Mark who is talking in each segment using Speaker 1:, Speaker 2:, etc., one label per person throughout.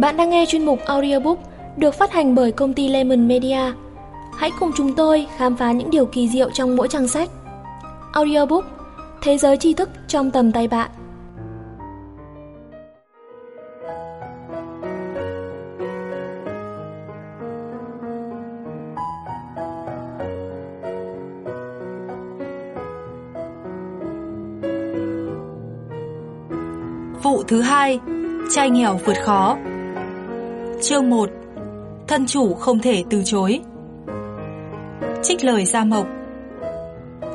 Speaker 1: Bạn đang nghe chuyên mục audiobook được phát hành bởi công ty Lemon Media. Hãy cùng chúng tôi khám phá những điều kỳ diệu trong mỗi trang sách. Audiobook Thế giới tri thức trong tầm tay bạn.
Speaker 2: Vụ thứ hai, trai nghèo vượt khó. Chương 1. Thân chủ không thể từ chối. Trích lời Gia Mộc.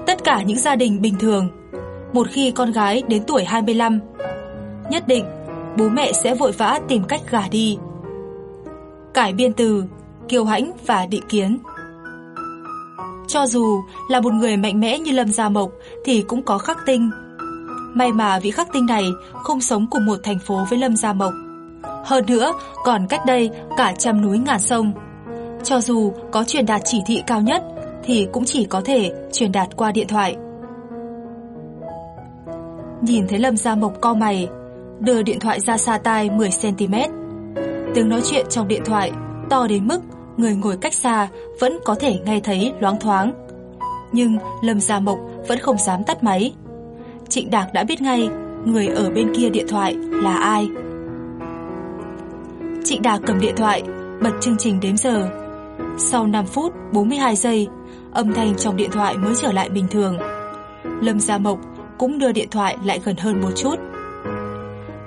Speaker 2: Tất cả những gia đình bình thường, một khi con gái đến tuổi 25, nhất định bố mẹ sẽ vội vã tìm cách gả đi. Cải biên từ Kiều Hãnh và Định Kiến. Cho dù là một người mạnh mẽ như Lâm Gia Mộc thì cũng có khắc tinh May mà vị khắc tinh này không sống cùng một thành phố với Lâm Gia Mộc. Hơn nữa, còn cách đây cả trăm núi ngàn sông. Cho dù có truyền đạt chỉ thị cao nhất thì cũng chỉ có thể truyền đạt qua điện thoại. Nhìn thấy Lâm Gia Mộc co mày, đưa điện thoại ra xa tai 10cm. Tiếng nói chuyện trong điện thoại to đến mức người ngồi cách xa vẫn có thể nghe thấy loáng thoáng. Nhưng Lâm Gia Mộc vẫn không dám tắt máy. Trịnh Đạc đã biết ngay người ở bên kia điện thoại là ai. Trịnh Đà cầm điện thoại, bật chương trình đếm giờ. Sau 5 phút 42 giây, âm thanh trong điện thoại mới trở lại bình thường. Lâm Gia Mộc cũng đưa điện thoại lại gần hơn một chút.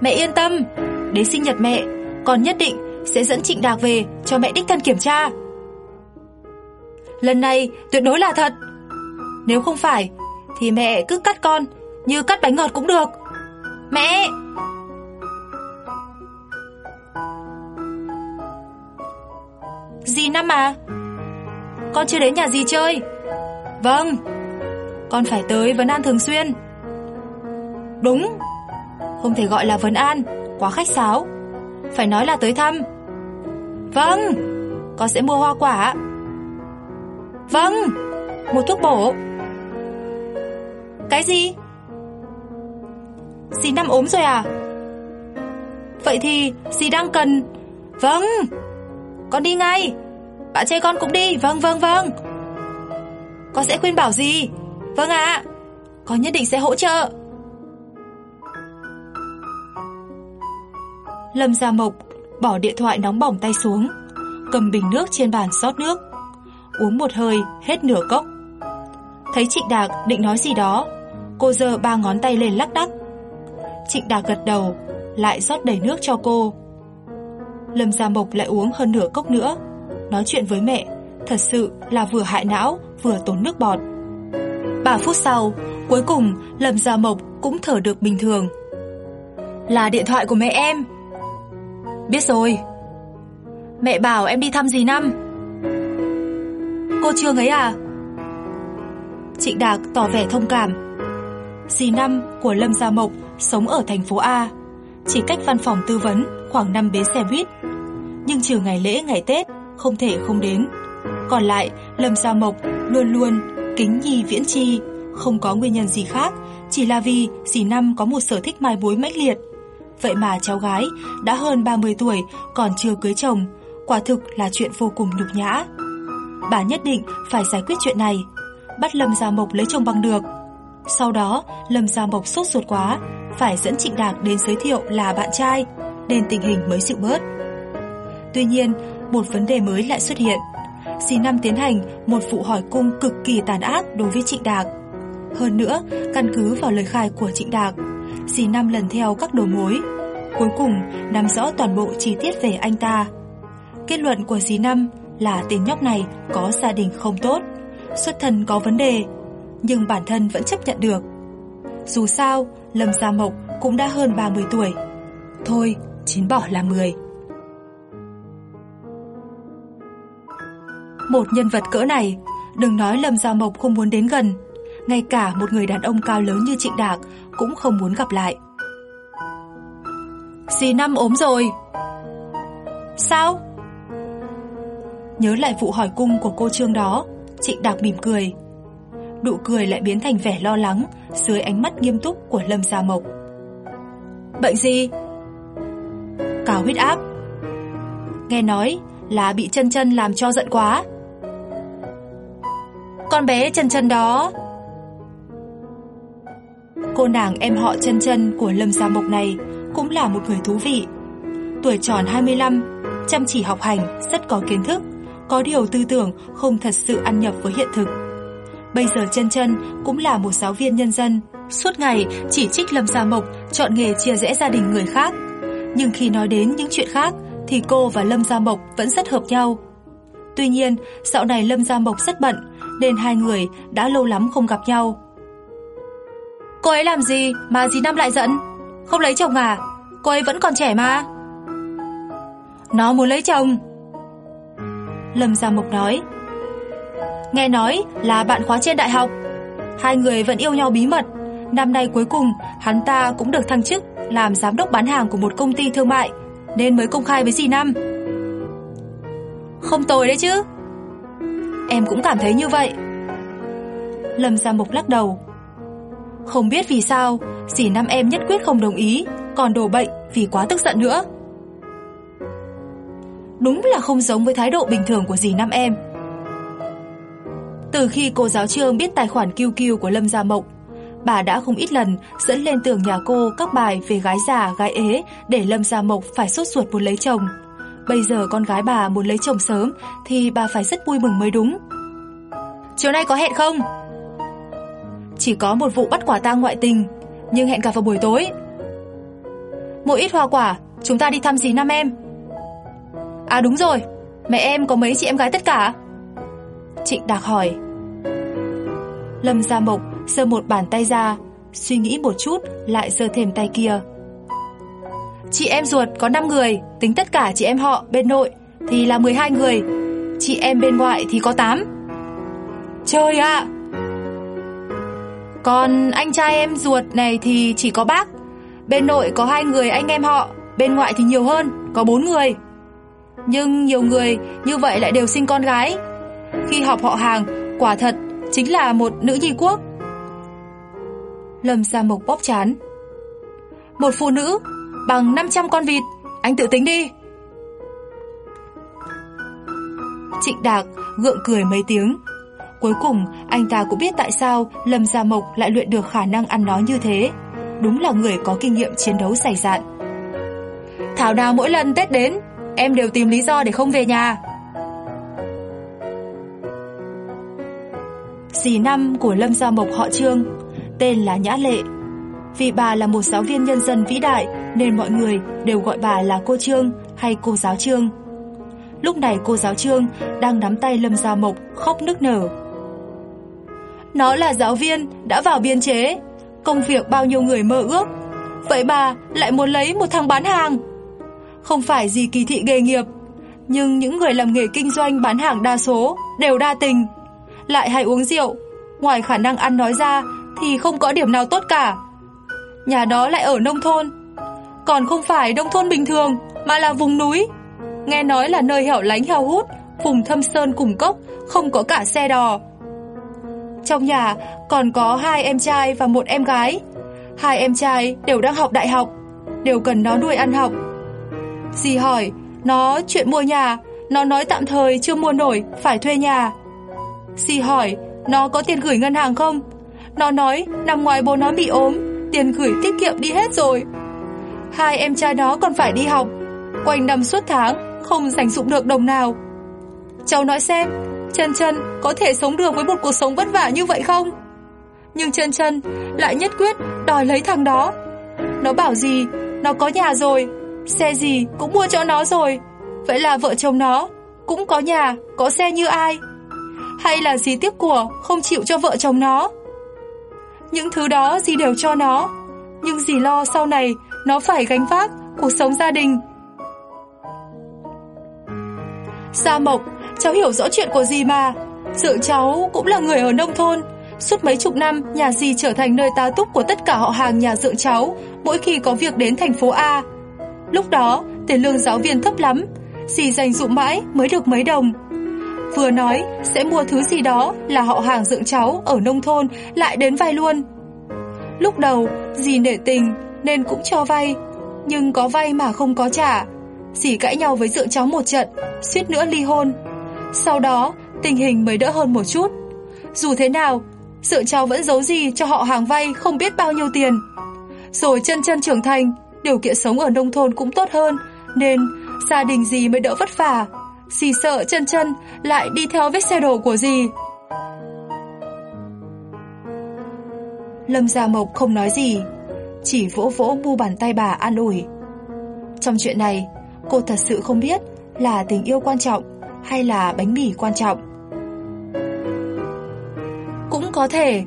Speaker 2: Mẹ yên tâm, đến sinh nhật mẹ, con nhất định sẽ dẫn Trịnh Đạc về cho mẹ đích thân kiểm tra. Lần này tuyệt đối là thật. Nếu không phải, thì mẹ cứ cắt con như cắt bánh ngọt cũng được Mẹ Dì Năm à? Con chưa đến nhà dì chơi. Vâng. Con phải tới vấn an thường xuyên. Đúng. Không thể gọi là vấn an Quá khách sáo. Phải nói là tới thăm. Vâng. Con sẽ mua hoa quả. Vâng. Một thuốc bổ. Cái gì? Dì Năm ốm rồi à? Vậy thì dì đang cần... Vâng, con đi ngay. Bạn trai con cũng đi, vâng vâng vâng. Con sẽ khuyên bảo gì? Vâng ạ, con nhất định sẽ hỗ trợ. Lâm Gia Mộc bỏ điện thoại nóng bỏng tay xuống, cầm bình nước trên bàn rót nước, uống một hơi hết nửa cốc. Thấy Trịnh Đạc định nói gì đó, cô giơ ba ngón tay lên lắc đắc. Trịnh Đạc gật đầu, lại rót đầy nước cho cô. Lâm Gia Mộc lại uống hơn nửa cốc nữa, nói chuyện với mẹ, thật sự là vừa hại não, vừa tốn nước bọt. 3 phút sau, cuối cùng Lâm Gia Mộc cũng thở được bình thường. Là điện thoại của mẹ em. Biết rồi. Mẹ bảo em đi thăm dì Năm. Cô Trương ấy à? Trịnh Đạc tỏ vẻ thông cảm. Dì Năm của Lâm Gia Mộc sống ở thành phố A, chỉ cách văn phòng tư vấn khoảng 5 bến xe buýt. Nhưng trừ ngày lễ ngày Tết, không thể không đến. Còn lại, Lâm Gia Mộc luôn luôn kính nhi viễn chi, không có nguyên nhân gì khác, chỉ là vì dì Năm có một sở thích mai bối mãnh liệt. Vậy mà cháu gái đã hơn 30 tuổi còn chưa cưới chồng, quả thực là chuyện vô cùng nhục nhã. Bà nhất định phải giải quyết chuyện này, bắt Lâm Gia Mộc lấy chồng bằng được. Sau đó, Lâm Gia Mộc sốt ruột quá, phải dẫn Trịnh Đạc đến giới thiệu là bạn trai, nên tình hình mới dịu bớt. Tuy nhiên, một vấn đề mới lại xuất hiện. Dì Năm tiến hành một vụ hỏi cung cực kỳ tàn ác đối với Trịnh Đạc. Hơn nữa, căn cứ vào lời khai của Trịnh Đạc, dì Năm lần theo các đầu mối, cuối cùng nắm rõ toàn bộ chi tiết về anh ta. Kết luận của dì Năm là tên nhóc này có gia đình không tốt, xuất thân có vấn đề, nhưng bản thân vẫn chấp nhận được. Dù sao, Lâm Gia Mộc cũng đã hơn 30 tuổi. Thôi, chín bỏ là 10. Một nhân vật cỡ này, đừng nói Lâm Gia Mộc không muốn đến gần, ngay cả một người đàn ông cao lớn như Trịnh Đạc cũng không muốn gặp lại. Dì Năm ốm rồi. Sao? Nhớ lại vụ hỏi cung của cô Trương đó, Trịnh Đạc mỉm cười nụ cười lại biến thành vẻ lo lắng dưới ánh mắt nghiêm túc của Lâm Gia Mộc. Bệnh gì? Cao huyết áp. Nghe nói là bị chân chân làm cho giận quá. Con bé chân chân đó Cô nàng em họ chân chân của Lâm Gia Mộc này cũng là một người thú vị. Tuổi tròn 25, chăm chỉ học hành, rất có kiến thức, có điều tư tưởng không thật sự ăn nhập với hiện thực. Bây giờ chân chân cũng là một giáo viên nhân dân, suốt ngày chỉ trích Lâm Gia Mộc chọn nghề chia rẽ gia đình người khác. Nhưng khi nói đến những chuyện khác thì cô và Lâm Gia Mộc vẫn rất hợp nhau. Tuy nhiên, dạo này Lâm Gia Mộc rất bận, nên hai người đã lâu lắm không gặp nhau. Cô ấy làm gì mà dì Năm lại giận? Không lấy chồng à? Cô ấy vẫn còn trẻ mà. Nó muốn lấy chồng. Lâm Gia Mộc nói. Nghe nói là bạn khóa trên đại học. Hai người vẫn yêu nhau bí mật. Năm nay cuối cùng hắn ta cũng được thăng chức làm giám đốc bán hàng của một công ty thương mại nên mới công khai với dì Năm. Không tồi đấy chứ. Em cũng cảm thấy như vậy. Lâm Gia Mộc lắc đầu. Không biết vì sao, dì Năm em nhất quyết không đồng ý, còn đổ bệnh vì quá tức giận nữa. Đúng là không giống với thái độ bình thường của dì Năm em. Từ khi cô giáo trương biết tài khoản QQ của Lâm Gia Mộc, bà đã không ít lần dẫn lên tường nhà cô các bài về gái già, gái ế để Lâm Gia Mộc phải sốt ruột muốn lấy chồng. Bây giờ con gái bà muốn lấy chồng sớm thì bà phải rất vui mừng mới đúng. Chiều nay có hẹn không? Chỉ có một vụ bắt quả tang ngoại tình, nhưng hẹn cả vào buổi tối. Một ít hoa quả, chúng ta đi thăm gì năm em. À đúng rồi, mẹ em có mấy chị em gái tất cả? Trịnh Đạc hỏi. Lâm Gia Mộc giơ một bàn tay ra, suy nghĩ một chút lại giơ thêm tay kia. Chị em ruột có 5 người, tính tất cả chị em họ bên nội thì là 12 người, chị em bên ngoại thì có 8. Trời ạ! Còn anh trai em ruột này thì chỉ có bác. Bên nội có hai người anh em họ, bên ngoại thì nhiều hơn, có bốn người. Nhưng nhiều người như vậy lại đều sinh con gái. Khi họp họ hàng, quả thật chính là một nữ nhi quốc. Lâm Gia Mộc bóp chán. Một phụ nữ bằng 500 con vịt, anh tự tính đi. Trịnh Đạc gượng cười mấy tiếng. Cuối cùng, anh ta cũng biết tại sao Lâm Gia Mộc lại luyện được khả năng ăn nói như thế. Đúng là người có kinh nghiệm chiến đấu dày dạn. Thảo nào mỗi lần Tết đến, em đều tìm lý do để không về nhà. Dì năm của Lâm Gia Mộc họ Trương, tên là Nhã Lệ. Vì bà là một giáo viên nhân dân vĩ đại nên mọi người đều gọi bà là cô Trương hay cô giáo Trương. Lúc này cô giáo Trương đang nắm tay Lâm Gia Mộc khóc nức nở. Nó là giáo viên đã vào biên chế, công việc bao nhiêu người mơ ước. Vậy bà lại muốn lấy một thằng bán hàng. Không phải gì kỳ thị nghề nghiệp, nhưng những người làm nghề kinh doanh bán hàng đa số đều đa tình, lại hay uống rượu, ngoài khả năng ăn nói ra thì không có điểm nào tốt cả. Nhà đó lại ở nông thôn, còn không phải nông thôn bình thường mà là vùng núi. Nghe nói là nơi hẻo lánh heo hút, vùng thâm sơn cùng cốc, không có cả xe đò. Trong nhà còn có hai em trai và một em gái. Hai em trai đều đang học đại học, đều cần nó nuôi ăn học. Dì hỏi, nó chuyện mua nhà, nó nói tạm thời chưa mua nổi, phải thuê nhà si hỏi, nó có tiền gửi ngân hàng không? Nó nói năm ngoài bố nó bị ốm, tiền gửi tiết kiệm đi hết rồi. Hai em trai nó còn phải đi học, quanh năm suốt tháng, không dành dụng được đồng nào. Cháu nói xem, Chân chân có thể sống được với một cuộc sống vất vả như vậy không? Nhưng chân chân lại nhất quyết đòi lấy thằng đó. Nó bảo gì, nó có nhà rồi, xe gì cũng mua cho nó rồi. Vậy là vợ chồng nó cũng có nhà, có xe như ai? Hay là gì tiếc của không chịu cho vợ chồng nó? Những thứ đó gì đều cho nó, nhưng dì lo sau này nó phải gánh vác cuộc sống gia đình. Sa Mộc Cháu hiểu rõ chuyện của dì mà. Dượng cháu cũng là người ở nông thôn. Suốt mấy chục năm Nhà dì trở thành nơi tá túc của tất cả họ hàng nhà dượng cháu Mỗi khi có việc đến thành phố A. Lúc đó tiền lương giáo viên thấp lắm. Dì dành dụm mãi mới được mấy đồng. Vừa nói sẽ mua thứ gì đó Là họ hàng dựng cháu ở nông thôn Lại đến vay luôn Lúc đầu dì nể tình Nên cũng cho vay Nhưng có vay mà không có trả dì cãi nhau với dượng cháu một trận, suýt nữa ly hôn. Sau đó, tình hình mới đỡ hơn một chút. Dù thế nào, dượng cháu vẫn giấu gì cho họ hàng vay không biết bao nhiêu tiền. Rồi chân chân trưởng thành, điều kiện sống ở nông thôn cũng tốt hơn, nên gia đình dì mới đỡ vất vả xì sợ chân chân lại đi theo vết xe đổ của dì. Lâm Gia Mộc không nói gì, chỉ vỗ vỗ mu bàn tay bà an ủi. Trong chuyện này, cô thật sự không biết là tình yêu quan trọng hay là bánh mì quan trọng. Cũng có thể,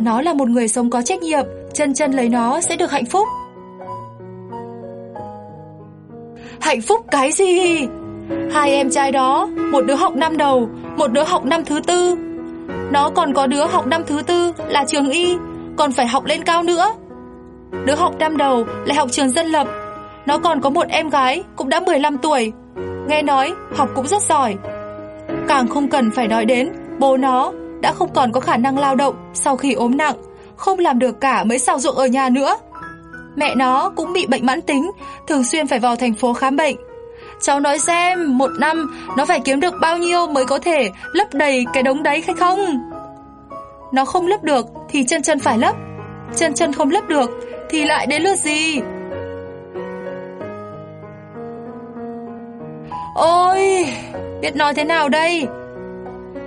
Speaker 2: nó là một người sống có trách nhiệm, chân chân lấy nó sẽ được hạnh phúc. Hạnh phúc cái gì? Hai em trai đó, một đứa học năm đầu, một đứa học năm thứ tư. Nó còn có đứa học năm thứ tư là trường y, còn phải học lên cao nữa. Đứa học năm đầu lại học trường dân lập. Nó còn có một em gái cũng đã 15 tuổi. Nghe nói học cũng rất giỏi. Càng không cần phải nói đến bố nó đã không còn có khả năng lao động sau khi ốm nặng, không làm được cả mấy sao ruộng ở nhà nữa. Mẹ nó cũng bị bệnh mãn tính, thường xuyên phải vào thành phố khám bệnh. Cháu nói xem, một năm nó phải kiếm được bao nhiêu mới có thể lấp đầy cái đống đấy hay không? Nó không lấp được thì chân chân phải lấp. Chân chân không lấp được thì lại đến lượt gì? Ôi, biết nói thế nào đây?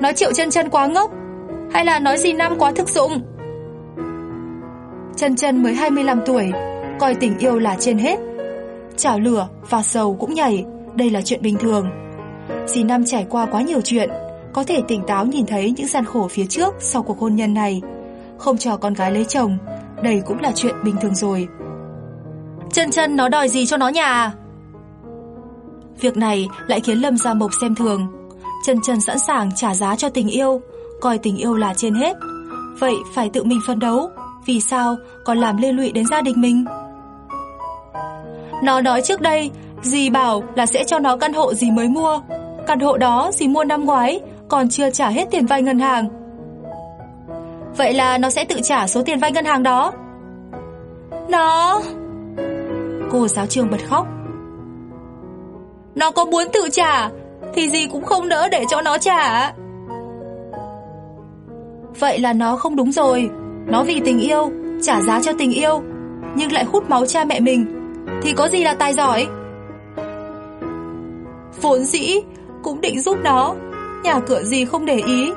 Speaker 2: Nói triệu chân chân quá ngốc hay là nói gì năm quá thực dụng? Chân chân mới 25 tuổi, coi tình yêu là trên hết. Chảo lửa và sầu cũng nhảy, đây là chuyện bình thường. Dì Năm trải qua quá nhiều chuyện, có thể tỉnh táo nhìn thấy những gian khổ phía trước sau cuộc hôn nhân này. Không cho con gái lấy chồng, đây cũng là chuyện bình thường rồi. Chân chân nó đòi gì cho nó nhà Việc này lại khiến Lâm Gia Mộc xem thường. Chân chân sẵn sàng trả giá cho tình yêu, coi tình yêu là trên hết. Vậy phải tự mình phân đấu, vì sao còn làm liên lụy đến gia đình mình? Nó nói trước đây, dì bảo là sẽ cho nó căn hộ gì mới mua. Căn hộ đó dì mua năm ngoái, còn chưa trả hết tiền vay ngân hàng. Vậy là nó sẽ tự trả số tiền vay ngân hàng đó. Nó... Cô giáo trường bật khóc. Nó có muốn tự trả, thì gì cũng không đỡ để cho nó trả. Vậy là nó không đúng rồi. Nó vì tình yêu, trả giá cho tình yêu, nhưng lại hút máu cha mẹ mình, thì có gì là tài giỏi? Vốn dĩ cũng định giúp nó, nhà cửa gì không để ý.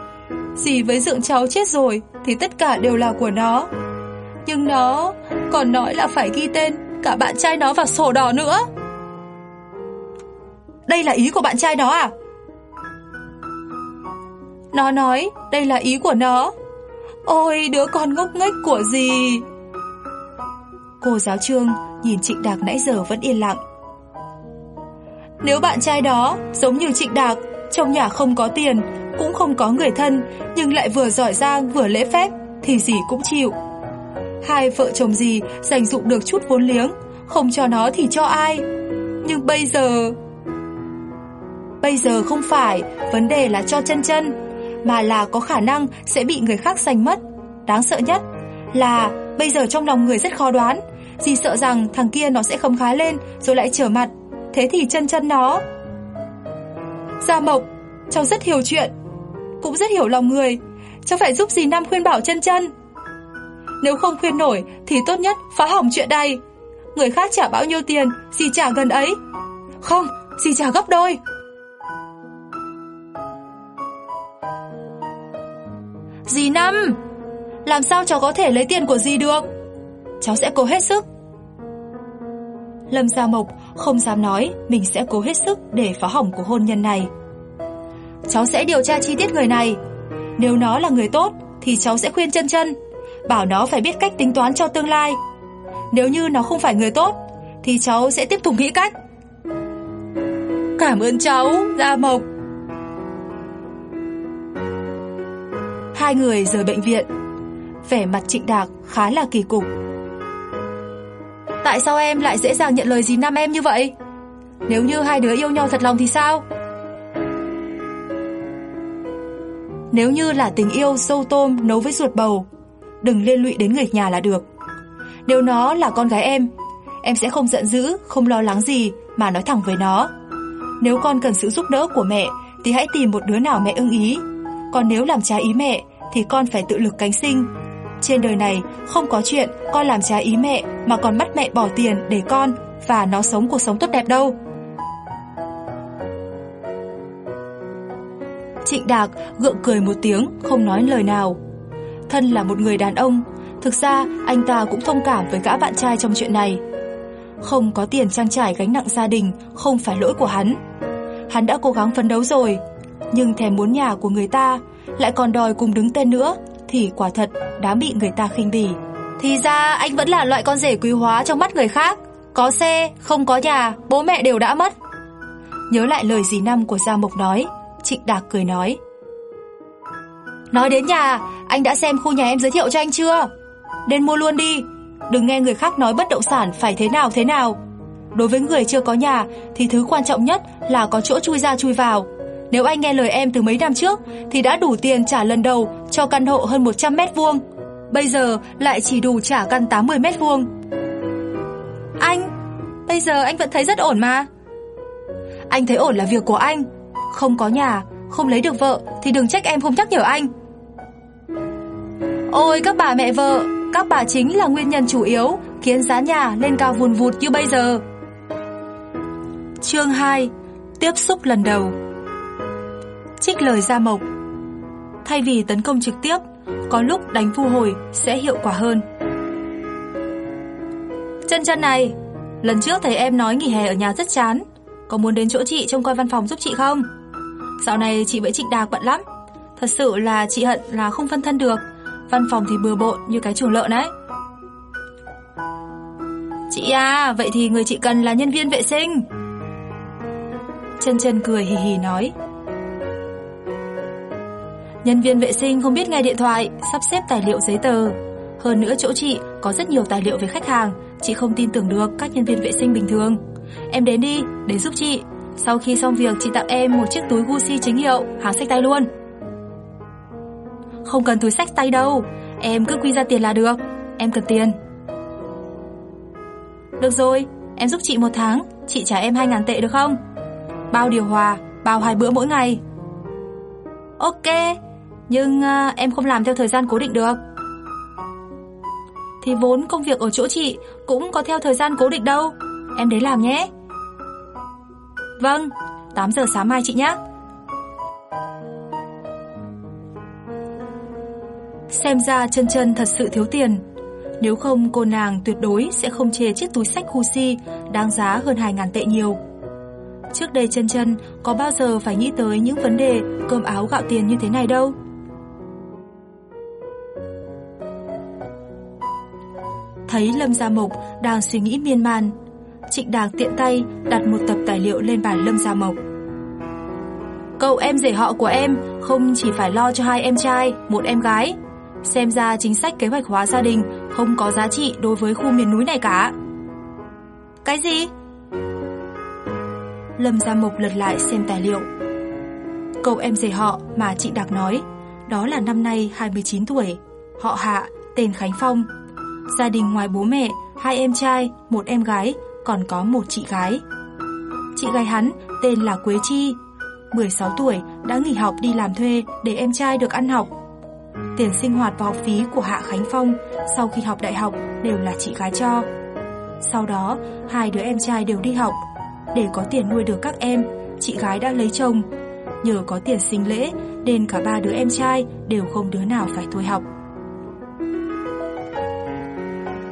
Speaker 2: Dì với dượng cháu chết rồi thì tất cả đều là của nó. Nhưng nó còn nói là phải ghi tên cả bạn trai nó vào sổ đỏ nữa. Đây là ý của bạn trai nó à? Nó nói đây là ý của nó. Ôi đứa con ngốc nghếch của gì Cô giáo trương nhìn Trịnh Đạc nãy giờ vẫn yên lặng nếu bạn trai đó giống như Trịnh Đạc Trong nhà không có tiền Cũng không có người thân Nhưng lại vừa giỏi giang vừa lễ phép Thì gì cũng chịu. Hai vợ chồng gì dành dụng được chút vốn liếng Không cho nó thì cho ai? Nhưng bây giờ Bây giờ không phải Vấn đề là cho chân chân mà là có khả năng sẽ bị người khác giành mất. Đáng sợ nhất là bây giờ trong lòng người rất khó đoán, dì sợ rằng thằng kia nó sẽ không khá lên rồi lại trở mặt, thế thì chân chân nó. Gia Mộc, cháu rất hiểu chuyện, cũng rất hiểu lòng người, cháu phải giúp dì Năm khuyên bảo chân chân. Nếu không khuyên nổi thì tốt nhất phá hỏng chuyện đây. Người khác trả bao nhiêu tiền, dì trả gần ấy. Không, dì trả gấp đôi. Dì Năm Làm sao cháu có thể lấy tiền của dì được Cháu sẽ cố hết sức Lâm Gia Mộc không dám nói, Mình sẽ cố hết sức để phá hỏng cuộc hôn nhân này. Cháu sẽ điều tra chi tiết người này. Nếu nó là người tốt, Thì cháu sẽ khuyên chân chân, Bảo nó phải biết cách tính toán cho tương lai. Nếu như nó không phải người tốt, Thì cháu sẽ tiếp tục nghĩ cách. Cảm ơn cháu Gia Mộc. Hai người rời bệnh viện. Vẻ mặt trịnh đạc khá là kỳ cục. Tại sao em lại dễ dàng nhận lời dì nam em như vậy Nếu như hai đứa yêu nhau thật lòng thì sao Nếu như là tình yêu sâu tôm nấu với ruột bầu Đừng liên lụy đến người nhà là được Nếu nó là con gái em em sẽ không giận dữ, không lo lắng gì mà nói thẳng với nó. Nếu con cần sự giúp đỡ của mẹ thì hãy tìm một đứa nào mẹ ưng ý. Còn nếu làm trái ý mẹ thì con phải tự lực cánh sinh. Trên đời này không có chuyện con làm trái ý mẹ mà còn bắt mẹ bỏ tiền để con và nó sống cuộc sống tốt đẹp đâu. Trịnh Đạc gượng cười một tiếng, không nói lời nào. Thân là một người đàn ông, thực ra anh ta cũng thông cảm với gã bạn trai trong chuyện này. Không có tiền trang trải gánh nặng gia đình không phải lỗi của hắn. Hắn đã cố gắng phấn đấu rồi, nhưng thèm muốn nhà của người ta lại còn đòi cùng đứng tên nữa thì quả thật đã bị người ta khinh bỉ. Thì ra anh vẫn là loại con rể quý hóa trong mắt người khác, có xe, không có nhà, bố mẹ đều đã mất. Nhớ lại lời dì năm của Gia Mộc nói, Trịnh Đạc cười nói. Nói đến nhà, anh đã xem khu nhà em giới thiệu cho anh chưa? Nên mua luôn đi, đừng nghe người khác nói bất động sản phải thế nào thế nào. Đối với người chưa có nhà thì thứ quan trọng nhất là có chỗ chui ra chui vào. Nếu anh nghe lời em từ mấy năm trước thì đã đủ tiền trả lần đầu cho căn hộ hơn 100 mét vuông. Bây giờ lại chỉ đủ trả căn 80 mét vuông. Anh, bây giờ anh vẫn thấy rất ổn mà. Anh thấy ổn là việc của anh. Không có nhà, không lấy được vợ thì đừng trách em không nhắc nhở anh. Ôi các bà mẹ vợ, các bà chính là nguyên nhân chủ yếu khiến giá nhà lên cao vùn vụt như bây giờ. Chương 2: Tiếp xúc lần đầu. Trích lời Gia Mộc. Thay vì tấn công trực tiếp, có lúc đánh thu hồi sẽ hiệu quả hơn. Chân chân này, lần trước thầy em nói nghỉ hè ở nhà rất chán, có muốn đến chỗ chị trông coi văn phòng giúp chị không? Dạo này chị với Trịnh Đạc bận lắm, thật sự là chị hận là không phân thân được, văn phòng thì bừa bộn như cái chuồng lợn đấy. Chị à, vậy thì người chị cần là nhân viên vệ sinh. Chân chân cười hì hì nói. Nhân viên vệ sinh không biết nghe điện thoại, sắp xếp tài liệu giấy tờ. Hơn nữa chỗ chị có rất nhiều tài liệu về khách hàng, chị không tin tưởng được các nhân viên vệ sinh bình thường. Em đến đi, để giúp chị. Sau khi xong việc chị tặng em một chiếc túi Gucci chính hiệu, hàng sách tay luôn. Không cần túi sách tay đâu, em cứ quy ra tiền là được, em cần tiền. Được rồi, em giúp chị một tháng, chị trả em 2.000 tệ được không? Bao điều hòa, bao hai bữa mỗi ngày. Ok, nhưng uh, em không làm theo thời gian cố định được. Thì vốn công việc ở chỗ chị cũng có theo thời gian cố định đâu. Em đến làm nhé. Vâng, 8 giờ sáng mai chị nhé. Xem ra chân chân thật sự thiếu tiền. Nếu không cô nàng tuyệt đối sẽ không chê chiếc túi sách Gucci đáng giá hơn 2.000 tệ nhiều. Trước đây chân chân có bao giờ phải nghĩ tới những vấn đề cơm áo gạo tiền như thế này đâu. Thấy Lâm Gia Mộc đang suy nghĩ miên man, Trịnh Đạc tiện tay đặt một tập tài liệu lên bàn Lâm Gia Mộc. Cậu em rể họ của em không chỉ phải lo cho hai em trai, một em gái. Xem ra chính sách kế hoạch hóa gia đình không có giá trị đối với khu miền núi này cả. Cái gì? Lâm Gia Mộc lật lại xem tài liệu. Cậu em rể họ mà chị Đạc nói, đó là năm nay 29 tuổi, họ Hạ, tên Khánh Phong. Gia đình ngoài bố mẹ, hai em trai, một em gái, còn có một chị gái. Chị gái hắn tên là Quế Chi, 16 tuổi đã nghỉ học đi làm thuê để em trai được ăn học. Tiền sinh hoạt và học phí của Hạ Khánh Phong sau khi học đại học đều là chị gái cho. Sau đó, hai đứa em trai đều đi học. Để có tiền nuôi được các em, chị gái đã lấy chồng. Nhờ có tiền sinh lễ nên cả ba đứa em trai đều không đứa nào phải thôi học.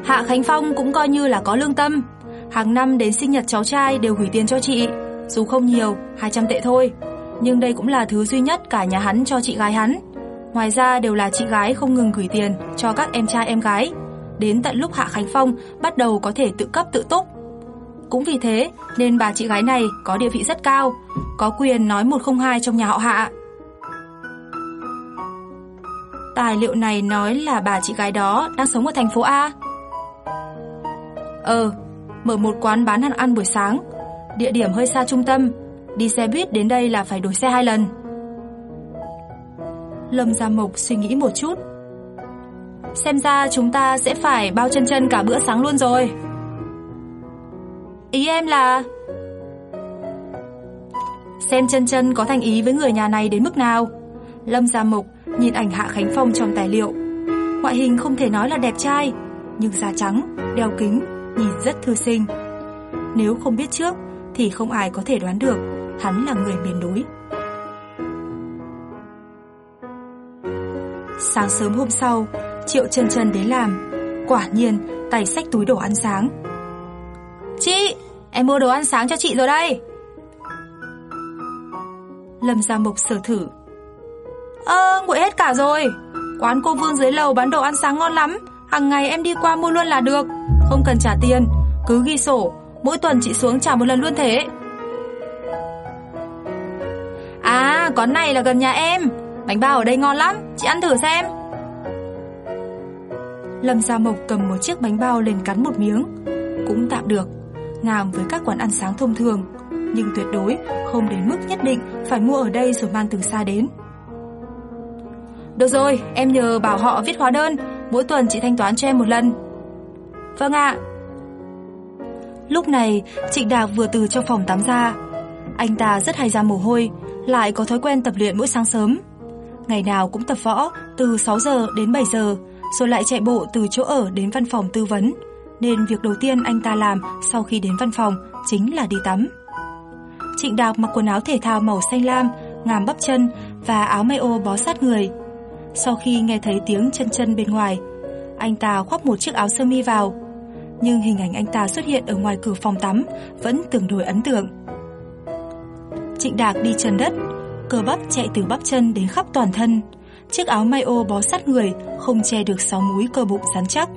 Speaker 2: Hạ Khánh Phong cũng coi như là có lương tâm. Hàng năm đến sinh nhật cháu trai đều gửi tiền cho chị. Dù không nhiều, 200 tệ thôi. Nhưng đây cũng là thứ duy nhất cả nhà hắn cho chị gái hắn. Ngoài ra đều là chị gái không ngừng gửi tiền cho các em trai em gái. Đến tận lúc Hạ Khánh Phong bắt đầu có thể tự cấp tự túc. Cũng vì thế nên bà chị gái này có địa vị rất cao, có quyền nói 102 trong nhà họ Hạ. Tài liệu này nói là bà chị gái đó đang sống ở thành phố A. Ờ, mở một quán bán hàng ăn buổi sáng. Địa điểm hơi xa trung tâm, đi xe buýt đến đây là phải đổi xe hai lần. Lâm Gia Mộc suy nghĩ một chút. Xem ra chúng ta sẽ phải bao chân chân cả bữa sáng luôn rồi. Ý em là... Xem chân chân có thành ý với người nhà này đến mức nào. Lâm Gia Mộc nhìn ảnh Hạ Khánh Phong trong tài liệu. Ngoại hình không thể nói là đẹp trai, nhưng da trắng, đeo kính, nhìn rất thư sinh. Nếu không biết trước thì không ai có thể đoán được hắn là người miền núi. Sáng sớm hôm sau, Triệu chân chân đến làm. Quả nhiên, tay xách túi đồ ăn sáng. Chị, em mua đồ ăn sáng cho chị rồi đây. Lâm Gia Mộc sở thử. Ơ, nguội hết cả rồi. Quán cô Vương dưới lầu bán đồ ăn sáng ngon lắm. Hàng ngày em đi qua mua luôn là được. Không cần trả tiền, cứ ghi sổ. Mỗi tuần chị xuống trả một lần luôn thế. À, quán này là gần nhà em. Bánh bao ở đây ngon lắm, chị ăn thử xem. Lâm Gia Mộc cầm một chiếc bánh bao lên cắn một miếng. Cũng tạm được, ngang với các quán ăn sáng thông thường, nhưng tuyệt đối không đến mức nhất định phải mua ở đây rồi mang từ xa đến. Được rồi, em nhờ bảo họ viết hóa đơn, mỗi tuần chị thanh toán cho em một lần. Vâng ạ. Lúc này, Trịnh Đạc vừa từ trong phòng tắm ra. Anh ta rất hay ra mồ hôi, lại có thói quen tập luyện mỗi sáng sớm. Ngày nào cũng tập võ từ 6 giờ đến 7 giờ, rồi lại chạy bộ từ chỗ ở đến văn phòng tư vấn. Nên việc đầu tiên anh ta làm sau khi đến văn phòng chính là đi tắm. Trịnh Đạc mặc quần áo thể thao màu xanh lam, ngàm bắp chân và áo may ô bó sát người. Sau khi nghe thấy tiếng chân chân bên ngoài, anh ta khoác một chiếc áo sơ mi vào. Nhưng hình ảnh anh ta xuất hiện ở ngoài cửa phòng tắm vẫn tương đối ấn tượng. Trịnh Đạc đi chân đất, cơ bắp chạy từ bắp chân đến khắp toàn thân. Chiếc áo may ô bó sát người không che được sáu múi cơ bụng rắn chắc.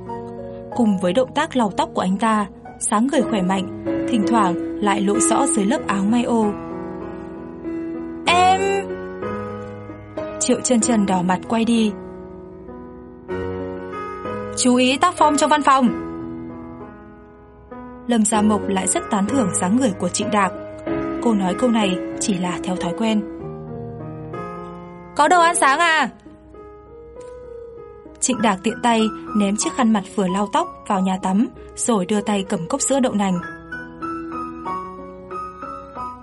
Speaker 2: Cùng với động tác lau tóc của anh ta, sáng người khỏe mạnh, thỉnh thoảng lại lộ rõ dưới lớp áo may ô. Em... Triệu chân chân đỏ mặt quay đi. Chú ý tác phong trong văn phòng. Lâm Gia Mộc lại rất tán thưởng dáng người của Trịnh Đạc. Cô nói câu này chỉ là theo thói quen. Có đồ ăn sáng à? Trịnh Đạc tiện tay ném chiếc khăn mặt vừa lau tóc vào nhà tắm rồi đưa tay cầm cốc sữa đậu nành.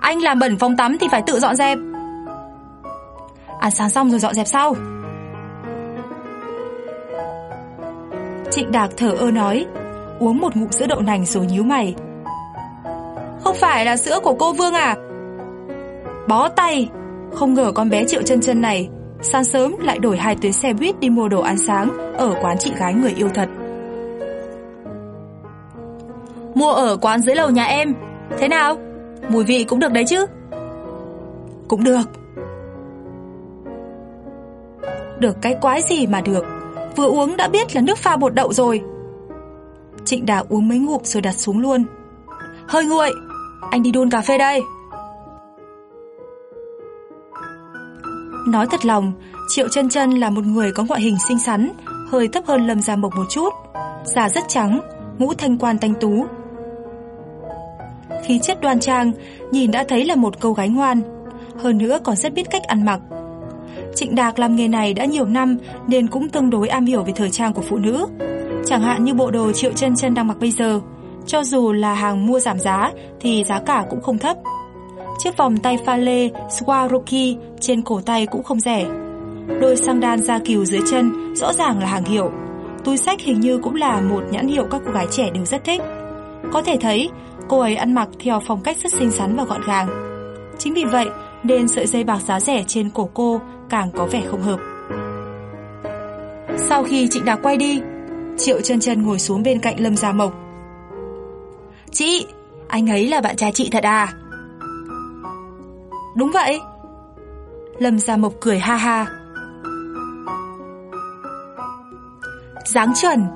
Speaker 2: Anh làm bẩn phòng tắm thì phải tự dọn dẹp. Ăn sáng xong rồi dọn dẹp sau. Trịnh Đạc thở ơ nói, uống một ngụm sữa đậu nành rồi nhíu mày. Không phải là sữa của cô Vương à? Bó tay, không ngờ con bé Triệu chân chân này sáng sớm lại đổi hai tuyến xe buýt đi mua đồ ăn sáng ở quán chị gái người yêu thật. Mua ở quán dưới lầu nhà em, thế nào? Mùi vị cũng được đấy chứ? Cũng được. Được cái quái gì mà được, vừa uống đã biết là nước pha bột đậu rồi. Trịnh Đào uống mấy ngụm rồi đặt xuống luôn. Hơi nguội, anh đi đun cà phê đây. Nói thật lòng, Triệu chân chân là một người có ngoại hình xinh xắn, hơi thấp hơn Lâm Gia Mộc một chút, da rất trắng, ngũ thanh quan thanh tú. Khí chất đoan trang, nhìn đã thấy là một cô gái ngoan, hơn nữa còn rất biết cách ăn mặc. Trịnh Đạc làm nghề này đã nhiều năm nên cũng tương đối am hiểu về thời trang của phụ nữ. Chẳng hạn như bộ đồ Triệu chân chân đang mặc bây giờ, cho dù là hàng mua giảm giá thì giá cả cũng không thấp. Chiếc vòng tay pha lê Swarovski trên cổ tay cũng không rẻ. Đôi sang đan da cừu dưới chân rõ ràng là hàng hiệu. Túi sách hình như cũng là một nhãn hiệu các cô gái trẻ đều rất thích. Có thể thấy, cô ấy ăn mặc theo phong cách rất xinh xắn và gọn gàng. Chính vì vậy nên sợi dây bạc giá rẻ trên cổ cô càng có vẻ không hợp. Sau khi chị Đạc quay đi, Triệu chân chân ngồi xuống bên cạnh Lâm Gia Mộc. Chị, anh ấy là bạn trai chị thật à? Đúng vậy. Lâm Gia Mộc cười ha ha. dáng chuẩn,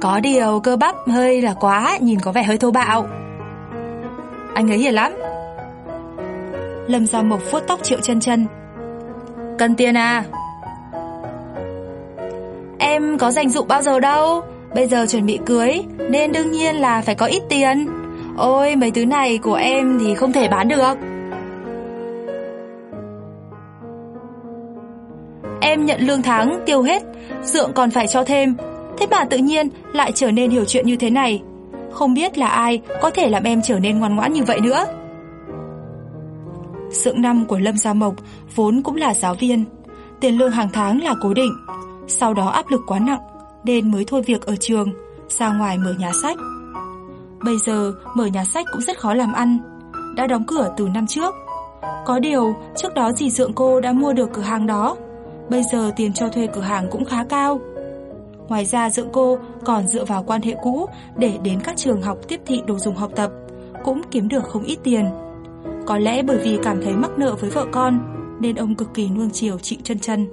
Speaker 2: có điều cơ bắp hơi là quá, nhìn có vẻ hơi thô bạo. Anh ấy hiền lắm. Lâm Gia Mộc vuốt tóc Triệu Chân Chân. Cần tiền à? Em có dành dụng bao giờ đâu, bây giờ chuẩn bị cưới nên đương nhiên là phải có ít tiền. Ôi, mấy thứ này của em thì không thể bán được. Em nhận lương tháng tiêu hết, dượng còn phải cho thêm, thế mà tự nhiên lại trở nên hiểu chuyện như thế này. Không biết là ai có thể làm em trở nên ngoan ngoãn như vậy nữa. Sượng năm của Lâm Gia Mộc vốn cũng là giáo viên, tiền lương hàng tháng là cố định, sau đó áp lực quá nặng nên mới thôi việc ở trường, ra ngoài mở nhà sách. Bây giờ mở nhà sách cũng rất khó làm ăn, đã đóng cửa từ năm trước. Có điều, trước đó dì dượng cô đã mua được cửa hàng đó, bây giờ tiền cho thuê cửa hàng cũng khá cao. Ngoài ra dượng cô còn dựa vào quan hệ cũ để đến các trường học tiếp thị đồ dùng học tập, cũng kiếm được không ít tiền. Có lẽ bởi vì cảm thấy mắc nợ với vợ con nên ông cực kỳ nuông chiều chị chân chân.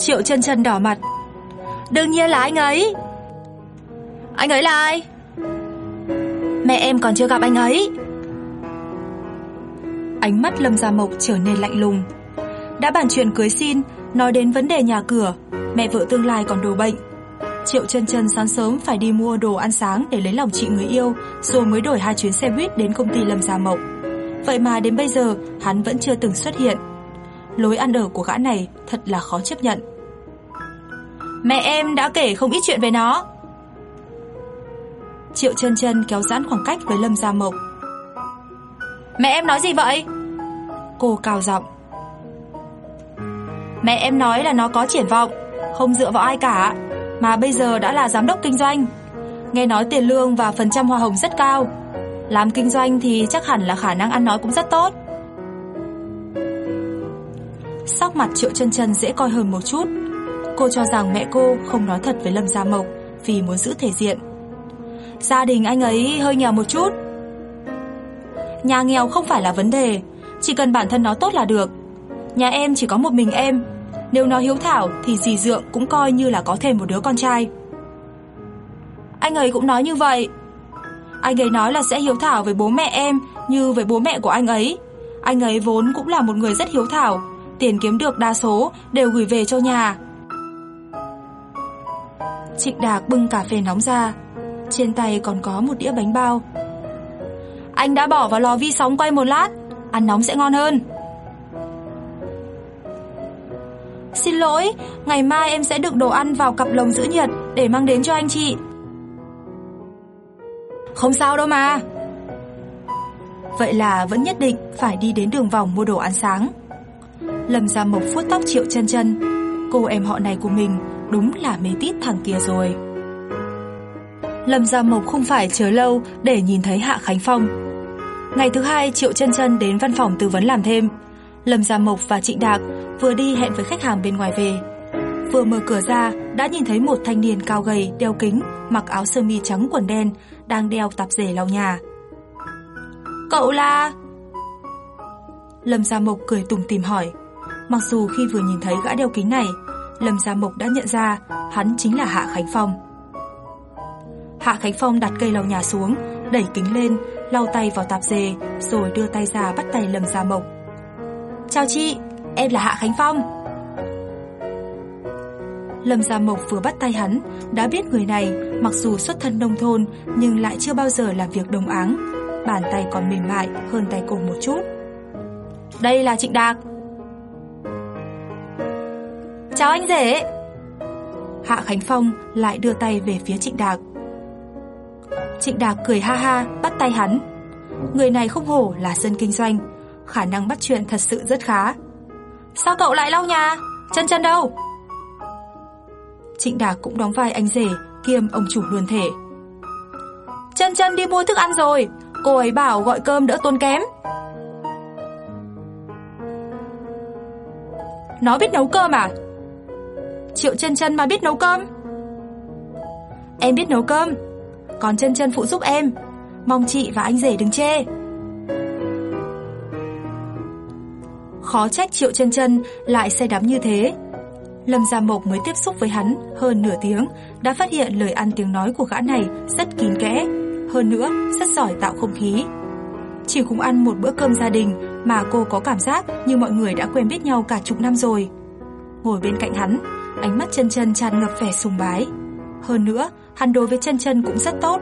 Speaker 2: Triệu chân chân đỏ mặt. Đương nhiên là anh ấy. Anh ấy là ai? Mẹ em còn chưa gặp anh ấy. Ánh mắt Lâm Gia Mộc trở nên lạnh lùng. Đã bàn chuyện cưới xin, nói đến vấn đề nhà cửa, mẹ vợ tương lai còn đồ bệnh. Triệu chân chân sáng sớm phải đi mua đồ ăn sáng để lấy lòng chị người yêu, rồi mới đổi hai chuyến xe buýt đến công ty Lâm Gia Mộc. Vậy mà đến bây giờ hắn vẫn chưa từng xuất hiện. Lối ăn ở của gã này thật là khó chấp nhận. Mẹ em đã kể không ít chuyện về nó. Triệu chân chân kéo giãn khoảng cách với Lâm Gia Mộc. Mẹ em nói gì vậy? Cô cao giọng. Mẹ em nói là nó có triển vọng, không dựa vào ai cả, mà bây giờ đã là giám đốc kinh doanh. Nghe nói tiền lương và phần trăm hoa hồng rất cao. Làm kinh doanh thì chắc hẳn là khả năng ăn nói cũng rất tốt. Sắc mặt Triệu Chân Chân dễ coi hơn một chút. Cô cho rằng mẹ cô không nói thật với Lâm Gia Mộc vì muốn giữ thể diện. Gia đình anh ấy hơi nghèo một chút. Nhà nghèo không phải là vấn đề, chỉ cần bản thân nó tốt là được. Nhà em chỉ có một mình em, nếu nó hiếu thảo thì dì dượng cũng coi như là có thêm một đứa con trai. Anh ấy cũng nói như vậy. Anh ấy nói là sẽ hiếu thảo với bố mẹ em như với bố mẹ của anh ấy. Anh ấy vốn cũng là một người rất hiếu thảo, tiền kiếm được đa số đều gửi về cho nhà. Trịnh Đạc bưng cà phê nóng ra, trên tay còn có một đĩa bánh bao. Anh đã bỏ vào lò vi sóng quay một lát, ăn nóng sẽ ngon hơn. Xin lỗi, ngày mai em sẽ đựng đồ ăn vào cặp lồng giữ nhiệt để mang đến cho anh chị. Không sao đâu mà. Vậy là vẫn nhất định phải đi đến đường vòng mua đồ ăn sáng. Lâm Gia Mộc phút tóc Triệu Chân Chân, cô em họ này của mình đúng là mê tít thằng kia rồi. Lâm Gia Mộc không phải chờ lâu để nhìn thấy Hạ Khánh Phong. Ngày thứ hai Triệu Chân Chân đến văn phòng tư vấn làm thêm. Lâm Gia Mộc và Trịnh Đạc vừa đi hẹn với khách hàng bên ngoài về. Vừa mở cửa ra, đã nhìn thấy một thanh niên cao gầy, đeo kính, mặc áo sơ mi trắng quần đen, đang đeo tạp dề lau nhà. Cậu là... Lâm Gia Mộc cười tủm tìm hỏi. Mặc dù khi vừa nhìn thấy gã đeo kính này, Lâm Gia Mộc đã nhận ra hắn chính là Hạ Khánh Phong. Hạ Khánh Phong đặt cây lau nhà xuống, đẩy kính lên, lau tay vào tạp dề, rồi đưa tay ra bắt tay Lâm Gia Mộc. Chào chị, em là Hạ Khánh Phong. Lâm Gia Mộc vừa bắt tay hắn, đã biết người này mặc dù xuất thân nông thôn nhưng lại chưa bao giờ làm việc đồng áng, bàn tay còn mềm mại hơn tay cô một chút. Đây là Trịnh Đạc. Chào anh rể. Hạ Khánh Phong lại đưa tay về phía Trịnh Đạc. Trịnh Đạc cười ha ha, bắt tay hắn. Người này không hổ là dân kinh doanh, khả năng bắt chuyện thật sự rất khá. Sao cậu lại lau nhà? Chân chân đâu? Trịnh Đạc cũng đóng vai anh rể kiêm ông chủ luôn thể. Chân chân đi mua thức ăn rồi, cô ấy bảo gọi cơm đỡ tốn kém. Nó biết nấu cơm à? Triệu chân chân mà biết nấu cơm? Em biết nấu cơm, còn chân chân phụ giúp em. Mong chị và anh rể đừng chê. Khó trách Triệu chân chân lại say đắm như thế. Lâm Gia Mộc mới tiếp xúc với hắn hơn nửa tiếng, đã phát hiện lời ăn tiếng nói của gã này rất kín kẽ, hơn nữa rất giỏi tạo không khí. Chỉ cùng ăn một bữa cơm gia đình mà cô có cảm giác như mọi người đã quen biết nhau cả chục năm rồi. Ngồi bên cạnh hắn, ánh mắt chân chân tràn ngập vẻ sùng bái. Hơn nữa, hắn đối với chân chân cũng rất tốt.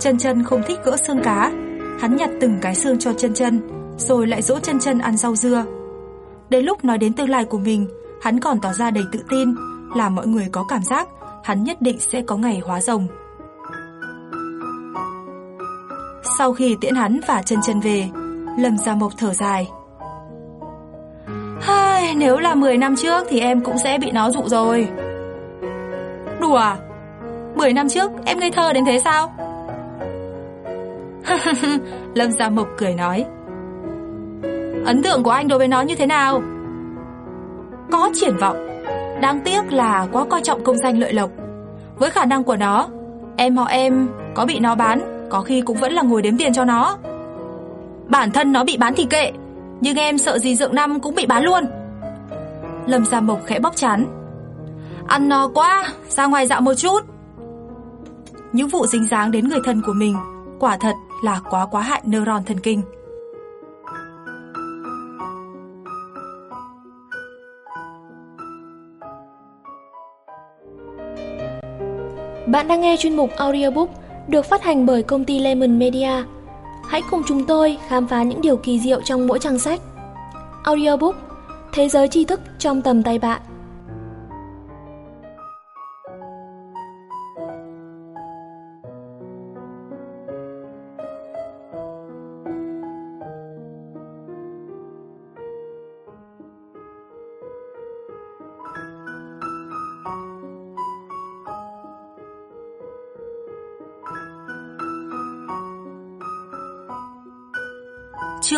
Speaker 2: Chân chân không thích gỡ xương cá, hắn nhặt từng cái xương cho chân chân, rồi lại dỗ chân chân ăn rau dưa. Đến lúc nói đến tương lai của mình, hắn còn tỏ ra đầy tự tin, làm mọi người có cảm giác hắn nhất định sẽ có ngày hóa rồng. Sau khi tiễn hắn và chân chân về, Lâm Gia Mộc thở dài. Hai, nếu là 10 năm trước thì em cũng sẽ bị nó dụ rồi. Đùa à? 10 năm trước em ngây thơ đến thế sao? Lâm Gia Mộc cười nói. Ấn tượng của anh đối với nó như thế nào? Có triển vọng. Đáng tiếc là quá coi trọng công danh lợi lộc. Với khả năng của nó, em họ em có bị nó bán, có khi cũng vẫn là ngồi đếm tiền cho nó. Bản thân nó bị bán thì kệ, nhưng em sợ gì dượng năm cũng bị bán luôn. Lâm Gia Mộc khẽ bóc chán. Ăn no quá, ra ngoài dạo một chút. Những vụ dính dáng đến người thân của mình, quả thật là quá quá hại neuron thần kinh.
Speaker 1: Bạn đang nghe chuyên mục audiobook được phát hành bởi công ty Lemon Media. Hãy cùng chúng tôi khám phá những điều kỳ diệu trong mỗi trang sách. Audiobook, Thế giới tri thức trong tầm tay bạn.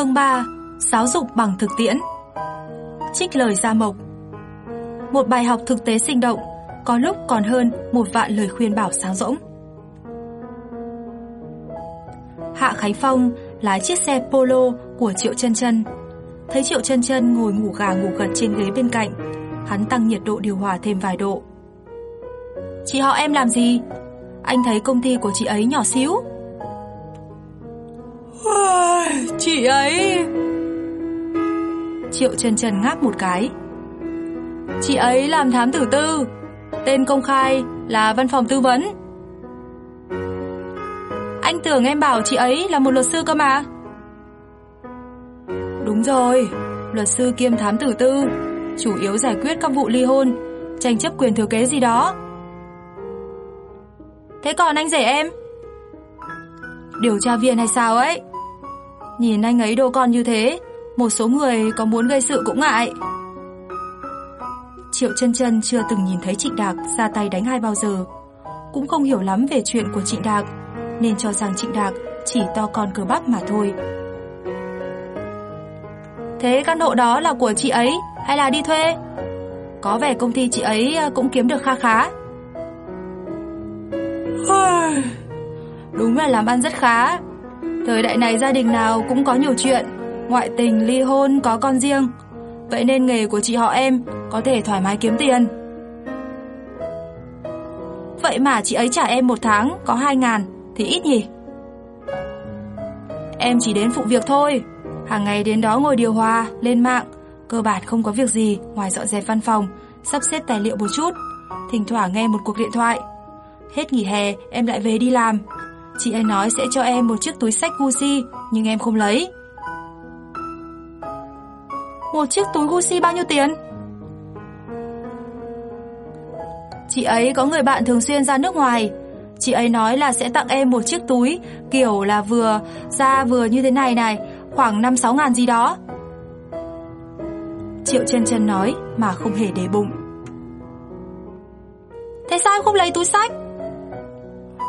Speaker 2: Chương 3: Giáo dục bằng thực tiễn. Trích lời Gia Mộc. Một bài học thực tế sinh động, có lúc còn hơn một vạn lời khuyên bảo sáng rỗng. Hạ Khánh Phong lái chiếc xe Polo của Triệu Chân Chân. Thấy Triệu Chân Chân ngồi ngủ gà ngủ gật trên ghế bên cạnh, hắn tăng nhiệt độ điều hòa thêm vài độ. "Chị họ em làm gì? Anh thấy công ty của chị ấy nhỏ xíu." Chị ấy. Triệu chân chân ngáp một cái. Chị ấy làm thám tử tư. Tên công khai là văn phòng tư vấn. Anh tưởng em bảo chị ấy là một luật sư cơ mà. Đúng rồi Luật sư kiêm thám tử tư Chủ yếu giải quyết các vụ ly hôn Tranh chấp quyền thừa kế gì đó. Thế còn anh rể em? Điều tra viên hay sao ấy Nhìn anh ấy đồ con như thế, một số người có muốn gây sự cũng ngại. Triệu chân chân chưa từng nhìn thấy Trịnh Đạc ra tay đánh ai bao giờ. Cũng không hiểu lắm về chuyện của Trịnh Đạc, nên cho rằng Trịnh Đạc chỉ to con cờ bắp mà thôi. Thế căn hộ đó là của chị ấy hay là đi thuê? Có vẻ công ty chị ấy à, cũng kiếm được kha khá. Đúng là làm ăn rất khá. Thời đại này gia đình nào cũng có nhiều chuyện, ngoại tình, ly hôn, có con riêng. Vậy nên nghề của chị họ em có thể thoải mái kiếm tiền. Vậy mà chị ấy trả em một tháng có 2 ngàn thì ít nhỉ? Em chỉ đến phụ việc thôi, hàng ngày đến đó ngồi điều hòa, lên mạng, cơ bản không có việc gì ngoài dọn dẹp văn phòng, sắp xếp tài liệu một chút, thỉnh thoảng nghe một cuộc điện thoại. Hết nghỉ hè em lại về đi làm, Chị ấy nói sẽ cho em một chiếc túi sách Gucci, nhưng em không lấy. Một chiếc túi Gucci bao nhiêu tiền? Chị ấy có người bạn thường xuyên ra nước ngoài. Chị ấy nói là sẽ tặng em một chiếc túi kiểu là vừa da vừa như thế này này, khoảng 5-6 ngàn gì đó. Triệu chân chân nói mà không hề để bụng. Thế sao em không lấy túi sách?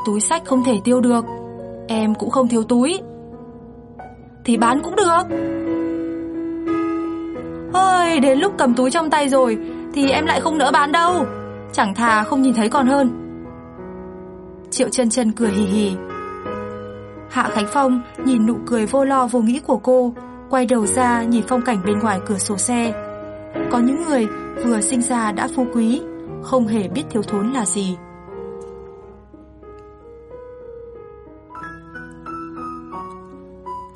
Speaker 2: Túi sách không thể tiêu được. Em cũng không thiếu túi. Thì bán cũng được. Ôi, đến lúc cầm túi trong tay rồi Thì em lại không nỡ bán đâu. Chẳng thà không nhìn thấy còn hơn. Triệu chân chân cười hì hì. Hạ Khánh Phong nhìn nụ cười vô lo vô nghĩ của cô Quay đầu ra nhìn phong cảnh bên ngoài cửa sổ xe. Có những người vừa sinh ra đã phú quý Không hề biết thiếu thốn là gì.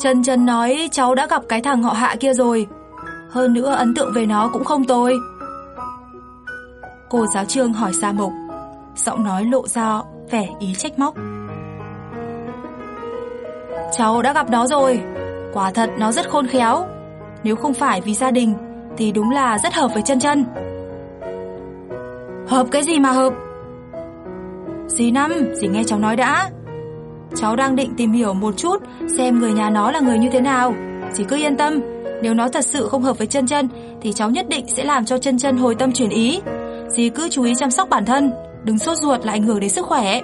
Speaker 2: Trần Trần nói cháu đã gặp cái thằng họ hạ kia rồi. Hơn nữa ấn tượng về nó cũng không tồi. Cô giáo trương hỏi Sa Mộc Giọng nói lộ ra vẻ ý trách móc. Cháu đã gặp nó rồi Quả thật nó rất khôn khéo. Nếu không phải vì gia đình Thì đúng là rất hợp với chân chân Hợp cái gì mà hợp? Dì Năm, dì nghe cháu nói đã. Cháu đang định tìm hiểu một chút xem người nhà nó là người như thế nào. chỉ cứ yên tâm, nếu nó thật sự không hợp với chân chân thì cháu nhất định sẽ làm cho chân chân hồi tâm chuyển ý. Dì cứ chú ý chăm sóc bản thân, đừng sốt ruột là ảnh hưởng đến sức khỏe.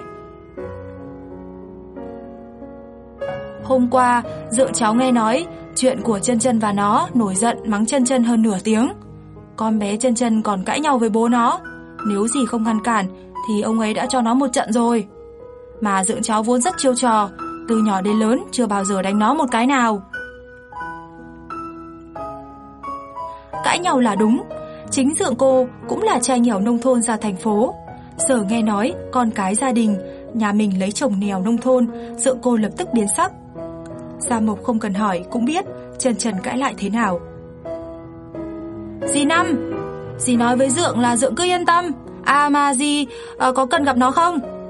Speaker 2: Hôm qua, dượng cháu nghe nói chuyện của chân chân và nó nổi giận mắng chân chân hơn nửa tiếng. Con bé chân chân còn cãi nhau với bố nó. Nếu gì không ngăn cản thì ông ấy đã cho nó một trận rồi. Mà dưỡng cháu vốn rất chiêu trò, từ nhỏ đến lớn chưa bao giờ đánh nó một cái nào. Cãi nhau là đúng, chính dưỡng cô cũng là trai nghèo nông thôn ra thành phố. Giờ nghe nói con cái gia đình, nhà mình lấy chồng nghèo nông thôn, dưỡng cô lập tức biến sắc. Gia Mộc không cần hỏi cũng biết Trần Trần cãi lại thế nào. Dì Năm, dì nói với Dượng là Dượng cứ yên tâm. À mà dì à, có cần gặp nó không?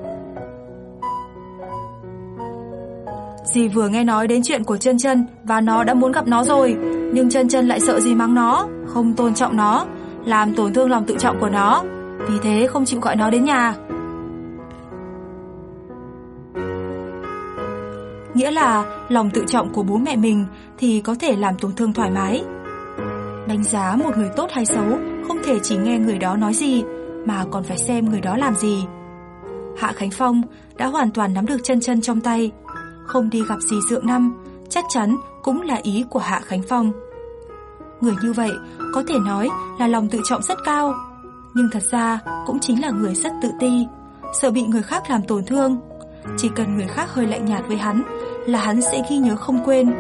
Speaker 2: Dì vừa nghe nói đến chuyện của chân chân và nó đã muốn gặp nó rồi, nhưng chân chân lại sợ dì mắng nó, không tôn trọng nó, làm tổn thương lòng tự trọng của nó, vì thế không chịu gọi nó đến nhà. Nghĩa là lòng tự trọng của bố mẹ mình thì có thể làm tổn thương thoải mái. Đánh giá một người tốt hay xấu không thể chỉ nghe người đó nói gì mà còn phải xem người đó làm gì. Hạ Khánh Phong đã hoàn toàn nắm được chân chân trong tay, không đi gặp gì dượng năm, chắc chắn cũng là ý của Hạ Khánh Phong. Người như vậy có thể nói là lòng tự trọng rất cao, nhưng thật ra cũng chính là người rất tự ti, sợ bị người khác làm tổn thương. Chỉ cần người khác hơi lạnh nhạt với hắn là hắn sẽ ghi nhớ không quên.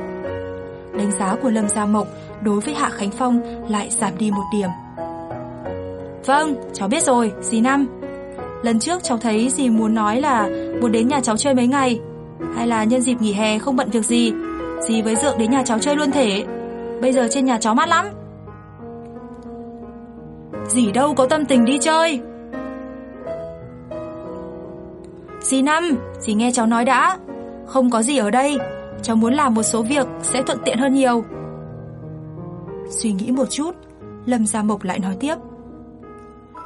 Speaker 2: Đánh giá của Lâm Gia Mộc đối với Hạ Khánh Phong lại giảm đi một điểm. Vâng, cháu biết rồi, dì Năm. Lần trước cháu thấy dì muốn nói là muốn đến nhà cháu chơi mấy ngày. Hay là nhân dịp nghỉ hè không bận việc gì, dì với Dượng đến nhà cháu chơi luôn thể. Bây giờ trên nhà cháu mát lắm. Dì đâu có tâm tình đi chơi. Dì Năm, dì nghe cháu nói đã. Không có gì ở đây, cháu muốn làm một số việc sẽ thuận tiện hơn nhiều. Suy nghĩ một chút, Lâm Gia Mộc lại nói tiếp.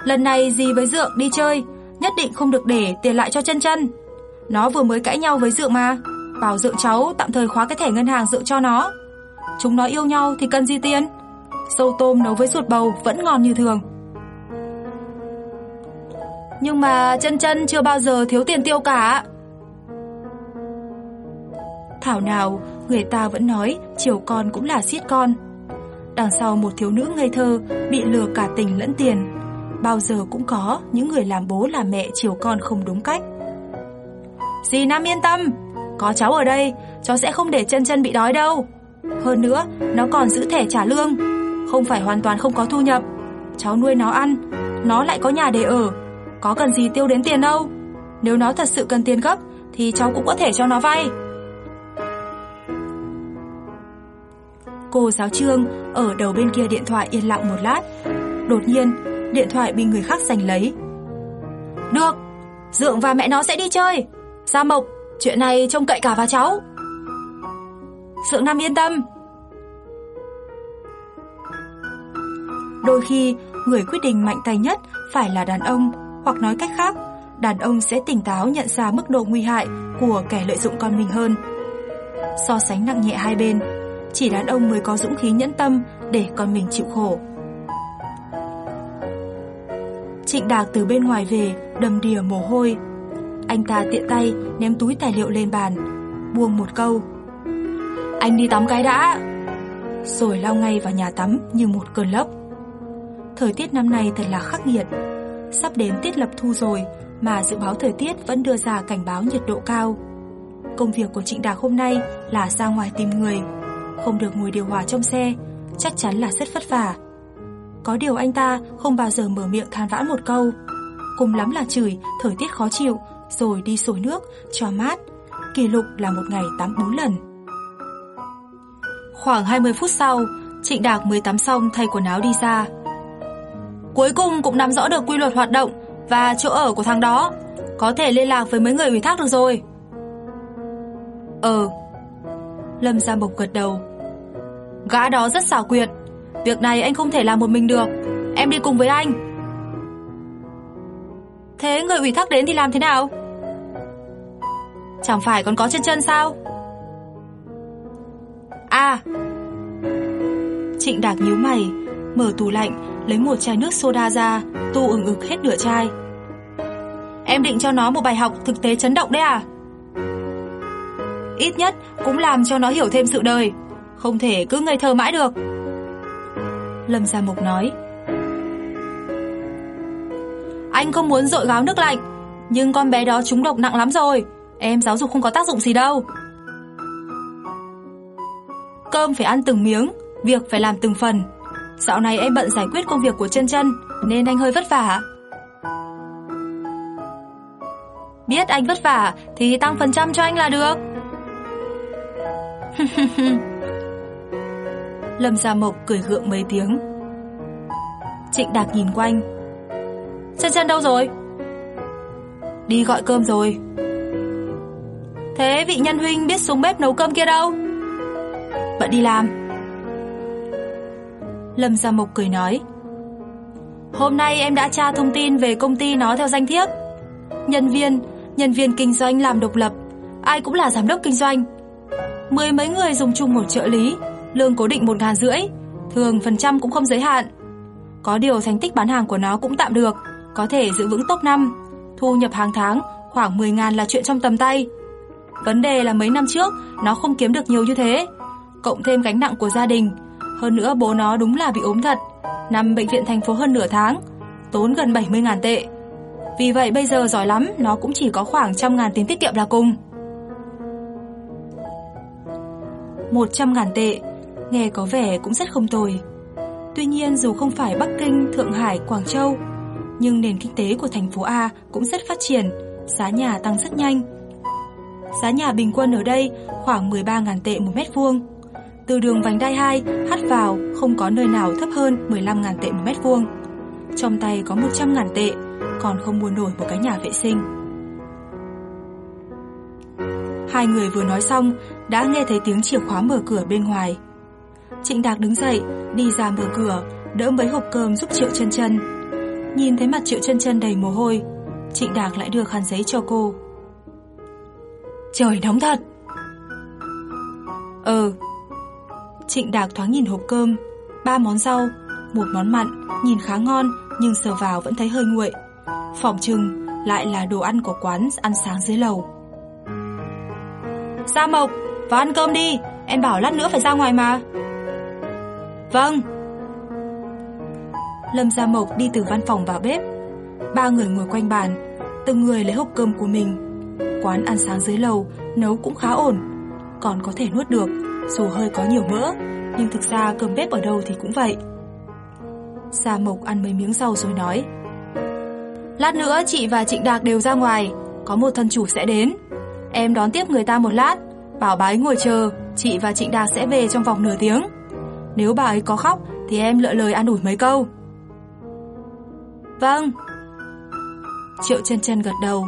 Speaker 2: Lần này dì với Dượng đi chơi, nhất định không được để tiền lại cho chân chân. Nó vừa mới cãi nhau với Dượng mà, bảo Dượng cháu tạm thời khóa cái thẻ ngân hàng Dượng cho nó. Chúng nó yêu nhau thì cần gì tiền? Sâu tôm nấu với ruột bầu vẫn ngon như thường. Nhưng mà chân chân chưa bao giờ thiếu tiền tiêu cả. Thảo nào, người ta vẫn nói chiều con cũng là siết con. Đằng sau một thiếu nữ ngây thơ bị lừa cả tình lẫn tiền, bao giờ cũng có những người làm bố làm mẹ chiều con không đúng cách. Dì Nam yên tâm, có cháu ở đây, cháu sẽ không để chân chân bị đói đâu. Hơn nữa, nó còn giữ thẻ trả lương, không phải hoàn toàn không có thu nhập. Cháu nuôi nó ăn, nó lại có nhà để ở, có cần gì tiêu đến tiền đâu. Nếu nó thật sự cần tiền gấp thì cháu cũng có thể cho nó vay. Cô giáo Trương ở đầu bên kia điện thoại yên lặng một lát. Đột nhiên, điện thoại bị người khác giành lấy. Được, Dượng và mẹ nó sẽ đi chơi. Gia Mộc, chuyện này trông cậy cả vào cháu. Sượng Nam yên tâm. Đôi khi, người quyết định mạnh tay nhất phải là đàn ông, hoặc nói cách khác, đàn ông sẽ tỉnh táo nhận ra mức độ nguy hại của kẻ lợi dụng con mình hơn. So sánh nặng nhẹ hai bên, chỉ đàn ông mới có dũng khí nhẫn tâm để con mình chịu khổ. Trịnh Đạc từ bên ngoài về, đầm đìa mồ hôi. Anh ta tiện tay ném túi tài liệu lên bàn, buông một câu. Anh đi tắm cái đã. Rồi lao ngay vào nhà tắm như một cơn lốc. Thời tiết năm nay thật là khắc nghiệt. Sắp đến tiết lập thu rồi mà dự báo thời tiết vẫn đưa ra cảnh báo nhiệt độ cao. Công việc của Trịnh Đạc hôm nay là ra ngoài tìm người không được ngồi điều hòa trong xe, chắc chắn là rất vất vả. Có điều anh ta không bao giờ mở miệng than vãn một câu. Cùng lắm là chửi, thời tiết khó chịu, rồi đi sôi nước, cho mát. Kỷ lục là một ngày tắm 4 lần. Khoảng 20 phút sau, Trịnh Đạc mới tắm xong thay quần áo đi ra. Cuối cùng cũng nắm rõ được quy luật hoạt động và chỗ ở của thằng đó. Có thể liên lạc với mấy người ủy thác được rồi. Ờ, Lâm Gia Mộc gật đầu. Gã đó rất xảo quyệt, việc này anh không thể làm một mình được, em đi cùng với anh. Thế người ủy thác đến thì làm thế nào? Chẳng phải còn có chân chân sao? À Trịnh Đạc nhíu mày, Mở tủ lạnh, Lấy một chai nước soda ra, Tu ứng ực hết nửa chai. Em định cho nó một bài học thực tế chấn động đấy à? Ít nhất cũng làm cho nó hiểu thêm sự đời, Không thể cứ ngây thơ mãi được. Lâm Gia mộc nói. Anh không muốn dội gáo nước lạnh. Nhưng con bé đó trúng độc nặng lắm rồi. Em giáo dục không có tác dụng gì đâu. Cơm phải ăn từng miếng, Việc phải làm từng phần. Dạo này em bận giải quyết công việc của chân chân, Nên anh hơi vất vả. Biết anh vất vả, Thì tăng phần trăm cho anh là được. Lâm Gia Mộc cười gượng mấy tiếng. Trịnh Đạc nhìn quanh. Chân chân đâu rồi? Đi gọi cơm rồi. Thế vị nhân huynh biết xuống bếp nấu cơm kia đâu? Bận đi làm. Lâm Gia Mộc cười nói Hôm nay em đã tra thông tin về công ty nó theo danh thiếp. Nhân viên, nhân viên kinh doanh làm độc lập Ai cũng là giám đốc kinh doanh. Mười mấy người dùng chung một trợ lý Lương cố định một ngàn rưỡi Thường phần trăm cũng không giới hạn. Có điều thành tích bán hàng của nó cũng tạm được có thể giữ vững top 5 Thu nhập hàng tháng khoảng 10 ngàn là chuyện trong tầm tay. Vấn đề là mấy năm trước Nó không kiếm được nhiều như thế Cộng thêm gánh nặng của gia đình. Hơn nữa bố nó đúng là bị ốm thật. Nằm bệnh viện thành phố hơn nửa tháng Tốn gần 70 ngàn tệ. Vì vậy bây giờ giỏi lắm Nó cũng chỉ có khoảng trăm ngàn tiền tiết kiệm là cùng. 100 ngàn tệ Nghe có vẻ cũng rất không tồi. Tuy nhiên dù không phải Bắc Kinh, Thượng Hải, Quảng Châu nhưng nền kinh tế của thành phố A cũng rất phát triển Giá nhà tăng rất nhanh Giá nhà bình quân ở đây khoảng 13.000 tệ một mét vuông Từ đường vành đai 2 hắt vào không có nơi nào thấp hơn 15.000 tệ một mét vuông Trong tay có 100.000 tệ Còn không mua nổi một cái nhà vệ sinh Hai người vừa nói xong đã nghe thấy tiếng chìa khóa mở cửa bên ngoài. Trịnh Đạc đứng dậy, đi ra mở cửa, đỡ mấy hộp cơm giúp Triệu Chân Chân. Nhìn thấy mặt Triệu Chân Chân đầy mồ hôi, Trịnh Đạc lại đưa khăn giấy cho cô. Trời nóng thật. Ừ. Trịnh Đạc thoáng nhìn hộp cơm, ba món rau, một món mặn, nhìn khá ngon nhưng sờ vào vẫn thấy hơi nguội. Phỏng chừng lại là đồ ăn của quán ăn sáng dưới lầu. Gia Mộc, vào ăn cơm đi, em bảo lát nữa phải ra ngoài mà. Vâng. Lâm Gia Mộc đi từ văn phòng vào bếp. Ba người ngồi quanh bàn, từng người lấy hộp cơm của mình. Quán ăn sáng dưới lầu nấu cũng khá ổn, còn có thể nuốt được, dù hơi có nhiều mỡ, nhưng thực ra cơm bếp ở đâu thì cũng vậy. Gia Mộc ăn mấy miếng rau rồi nói. Lát nữa chị và Trịnh Đạc đều ra ngoài, có một thân chủ sẽ đến. Em đón tiếp người ta một lát, bảo bái ngồi chờ, chị và Trịnh Đạc sẽ về trong vòng nửa tiếng. Nếu bà ấy có khóc thì em lựa lời an ủi mấy câu. Vâng. Triệu chân chân gật đầu.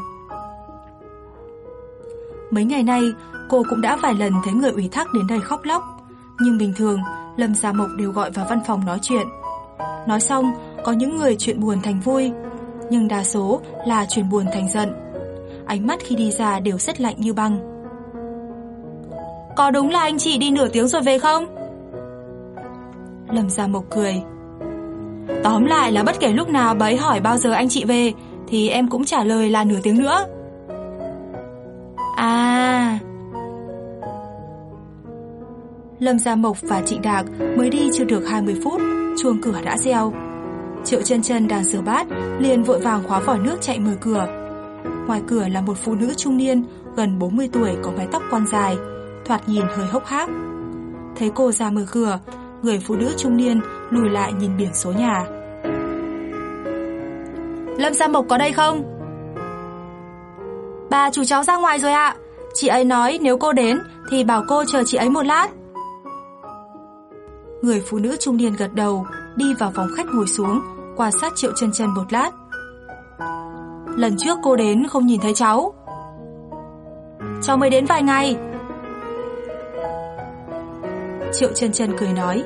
Speaker 2: Mấy ngày nay, cô cũng đã vài lần thấy người ủy thác đến đây khóc lóc. Nhưng bình thường, Lâm Gia Mộc đều gọi vào văn phòng nói chuyện. Nói xong, có những người chuyện buồn thành vui, nhưng đa số là chuyện buồn thành giận. Ánh mắt khi đi ra đều rất lạnh như băng. Có đúng là anh chị đi nửa tiếng rồi về không? Lâm Gia Mộc cười. Tóm lại là bất kể lúc nào bấy hỏi bao giờ anh chị về thì em cũng trả lời là nửa tiếng nữa. À. Lâm Gia Mộc và chị Đạc mới đi chưa được 20 phút, chuông cửa đã reo. Triệu chân chân đang rửa bát, liền vội vàng khóa vòi nước chạy mở cửa. Ngoài cửa là một phụ nữ trung niên, gần 40 tuổi có mái tóc quăn dài, thoạt nhìn hơi hốc hác. Thấy cô ra mở cửa, người phụ nữ trung niên lùi lại nhìn biển số nhà. Lâm Gia Mộc có đây không? Bà chủ cháu ra ngoài rồi ạ. Chị ấy nói nếu cô đến thì bảo cô chờ chị ấy một lát. Người phụ nữ trung niên gật đầu, đi vào phòng khách ngồi xuống, quan sát Triệu Chân Chân một lát. Lần trước cô đến không nhìn thấy cháu. Cháu mới đến vài ngày. Triệu Chân Chân cười nói,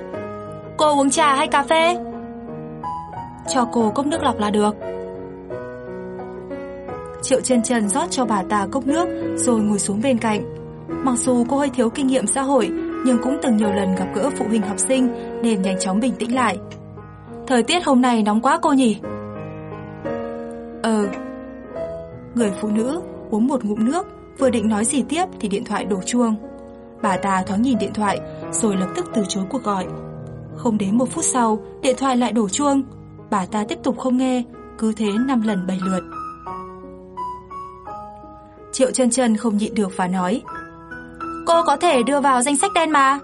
Speaker 2: "Cô uống trà hay cà phê?" "Cho cô cốc nước lọc là được." Triệu chân chân rót cho bà ta cốc nước rồi ngồi xuống bên cạnh. Mặc dù cô hơi thiếu kinh nghiệm xã hội, nhưng cũng từng nhiều lần gặp gỡ phụ huynh học sinh nên nhanh chóng bình tĩnh lại. Thời tiết hôm nay nóng quá cô nhỉ? Ờ. Người phụ nữ uống một ngụm nước, vừa định nói gì tiếp thì điện thoại đổ chuông. Bà ta thoáng nhìn điện thoại rồi lập tức từ chối cuộc gọi. Không đến một phút sau, điện thoại lại đổ chuông. Bà ta tiếp tục không nghe, cứ thế năm lần bày lượt. Triệu chân chân không nhịn được và nói Cô có thể đưa vào danh sách đen mà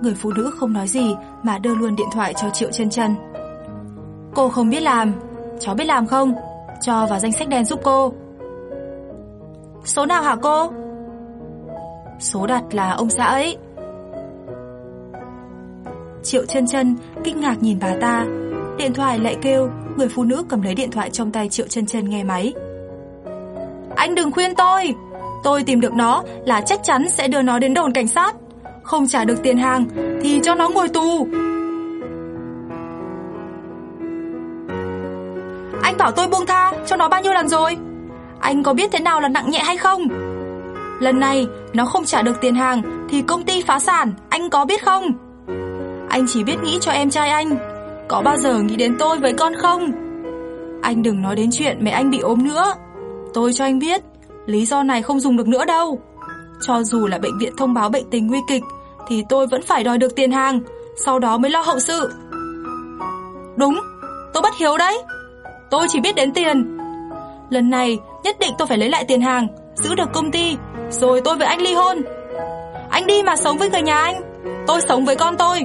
Speaker 2: Người phụ nữ không nói gì mà đưa luôn điện thoại cho Triệu chân chân Cô không biết làm Cháu biết làm không Cho vào danh sách đen giúp cô Số nào hả cô Số đặt là ông xã ấy. Triệu chân chân kinh ngạc nhìn bà ta. Điện thoại lại kêu, Người phụ nữ cầm lấy điện thoại trong tay Triệu chân chân nghe máy. Anh đừng khuyên tôi. Tôi tìm được nó là chắc chắn sẽ đưa nó đến đồn cảnh sát. Không trả được tiền hàng Thì cho nó ngồi tù. Anh bảo tôi buông tha cho nó bao nhiêu lần rồi? Anh có biết thế nào là nặng nhẹ hay không? Lần này nó không trả được tiền hàng Thì công ty phá sản Anh có biết không? Anh chỉ biết nghĩ cho em trai anh Có bao giờ nghĩ đến tôi với con không? Anh đừng nói đến chuyện mẹ anh bị ốm nữa. Tôi cho anh biết Lý do này không dùng được nữa đâu. Cho dù là bệnh viện thông báo bệnh tình nguy kịch Thì tôi vẫn phải đòi được tiền hàng Sau đó mới lo hậu sự. Đúng, tôi bất hiếu đấy. Tôi chỉ biết đến tiền. Lần này nhất định tôi phải lấy lại tiền hàng Giữ được công ty rồi tôi với anh ly hôn. Anh đi mà sống với người nhà anh. Tôi sống với con tôi.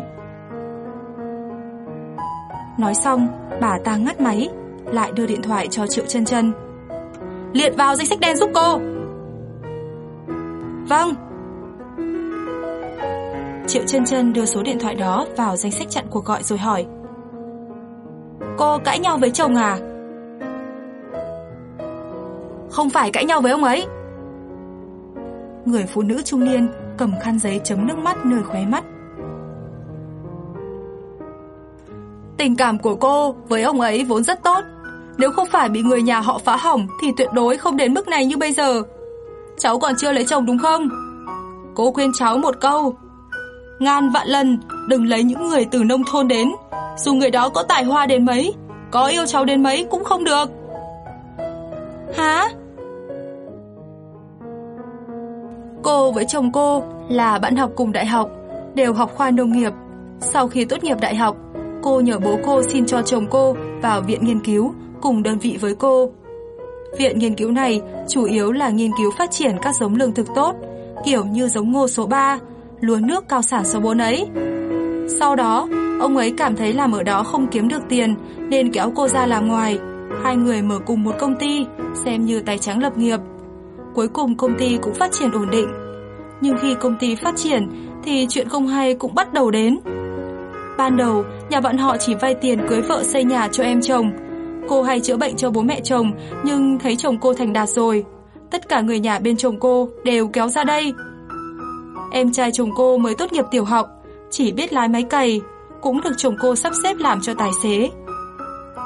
Speaker 2: Nói xong, Bà ta ngắt máy, Lại đưa điện thoại cho Triệu chân chân Liệt vào danh sách đen giúp cô. Vâng. Triệu chân chân đưa số điện thoại đó vào danh sách chặn cuộc gọi rồi hỏi. Cô cãi nhau với chồng à? Không phải cãi nhau với ông ấy. Người phụ nữ trung niên cầm khăn giấy chấm nước mắt nơi khóe mắt. Tình cảm của cô với ông ấy vốn rất tốt. Nếu không phải bị người nhà họ phá hỏng Thì tuyệt đối không đến mức này như bây giờ. Cháu còn chưa lấy chồng đúng không? Cô khuyên cháu một câu. Ngàn vạn lần Đừng lấy những người từ nông thôn đến. Dù người đó có tài hoa đến mấy, Có yêu cháu đến mấy cũng không được. Hả? Cô với chồng cô là bạn học cùng đại học Đều học khoa nông nghiệp Sau khi tốt nghiệp đại học Cô nhờ bố cô xin cho chồng cô vào viện nghiên cứu cùng đơn vị với cô. Viện nghiên cứu này chủ yếu là nghiên cứu phát triển các giống lương thực tốt, kiểu như giống ngô số 3, lúa nước cao sản số 4 ấy. Sau đó, ông ấy cảm thấy làm ở đó không kiếm được tiền nên kéo cô ra làm ngoài. Hai người mở cùng một công ty, xem như tài trắng lập nghiệp. Cuối cùng công ty cũng phát triển ổn định. Nhưng khi công ty phát triển thì chuyện không hay cũng bắt đầu đến. Ban đầu, nhà bọn họ chỉ vay tiền cưới vợ xây nhà cho em chồng, Cô hay chữa bệnh cho bố mẹ chồng, nhưng thấy chồng cô thành đạt rồi. Tất cả người nhà bên chồng cô đều kéo ra đây. Em trai chồng cô mới tốt nghiệp tiểu học, chỉ biết lái máy cày, cũng được chồng cô sắp xếp làm cho tài xế.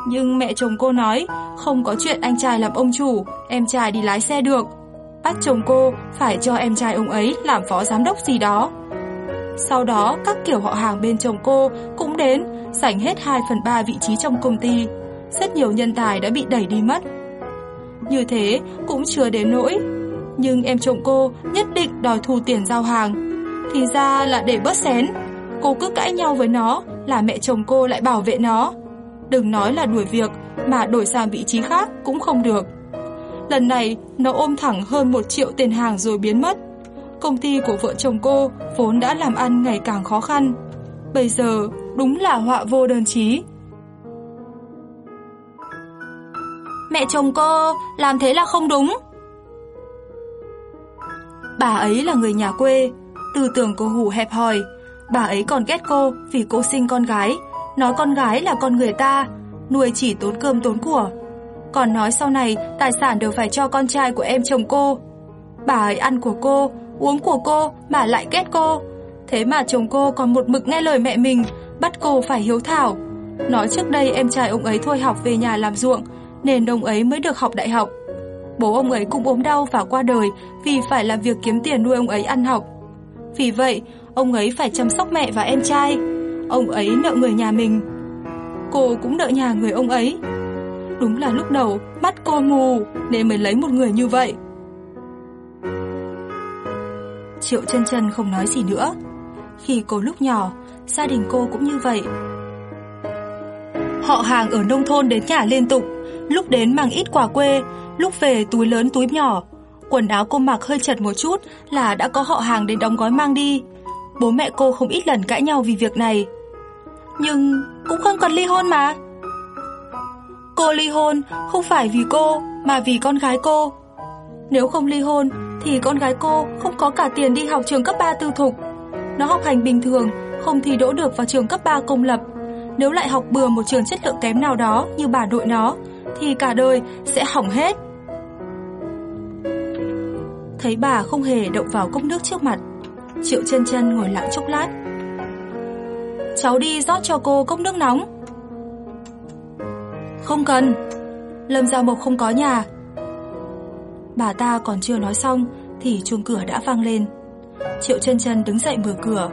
Speaker 2: Nhưng mẹ chồng cô nói không có chuyện anh trai làm ông chủ, em trai đi lái xe được. Bắt chồng cô phải cho em trai ông ấy làm phó giám đốc gì đó. Sau đó các kiểu họ hàng bên chồng cô cũng đến, giành hết 2 phần 3 vị trí trong công ty rất nhiều nhân tài đã bị đẩy đi mất. Như thế cũng chưa đến nỗi, nhưng em chồng cô nhất định đòi thu tiền giao hàng. Thì ra là để bớt xén, cô cứ cãi nhau với nó là mẹ chồng cô lại bảo vệ nó. Đừng nói là đuổi việc mà đổi sang vị trí khác cũng không được. Lần này nó ôm thẳng hơn 1 triệu tiền hàng rồi biến mất. Công ty của vợ chồng cô vốn đã làm ăn ngày càng khó khăn. Bây giờ đúng là họa vô đơn chí. Mẹ chồng cô làm thế là không đúng. Bà ấy là người nhà quê, tư tưởng cô hủ hẹp hòi. Bà ấy còn ghét cô vì cô sinh con gái, nói con gái là con người ta, nuôi chỉ tốn cơm tốn của. Còn nói sau này tài sản đều phải cho con trai của em chồng cô. Bà ấy ăn của cô, uống của cô mà lại ghét cô. Thế mà chồng cô còn một mực nghe lời mẹ mình, bắt cô phải hiếu thảo. Nói trước đây em trai ông ấy thôi học về nhà làm ruộng, nên ông ấy mới được học đại học. Bố ông ấy cũng ốm đau và qua đời vì phải làm việc kiếm tiền nuôi ông ấy ăn học. Vì vậy, ông ấy phải chăm sóc mẹ và em trai. Ông ấy nợ người nhà mình. Cô cũng nợ nhà người ông ấy. Đúng là lúc đầu mắt cô mù nên mới lấy một người như vậy. Triệu chân chân không nói gì nữa. Khi cô lúc nhỏ, gia đình cô cũng như vậy. Họ hàng ở nông thôn đến nhà liên tục, lúc đến mang ít quà quê, lúc về túi lớn túi nhỏ. Quần áo cô mặc hơi chật một chút là đã có họ hàng đến đóng gói mang đi. Bố mẹ cô không ít lần cãi nhau vì việc này. Nhưng cũng không cần ly hôn mà. Cô ly hôn không phải vì cô mà vì con gái cô. Nếu không ly hôn thì con gái cô không có cả tiền đi học trường cấp 3 tư thục. Nó học hành bình thường, không thi đỗ được vào trường cấp 3 công lập. Nếu lại học bừa một trường chất lượng kém nào đó như bà đội nó, thì cả đời sẽ hỏng hết. Thấy bà không hề động vào cốc nước trước mặt, Triệu chân chân ngồi lặng chốc lát. Cháu đi rót cho cô cốc nước nóng. Không cần, Lâm Giao Mộc không có nhà. Bà ta còn chưa nói xong thì chuông cửa đã vang lên. Triệu chân chân đứng dậy mở cửa,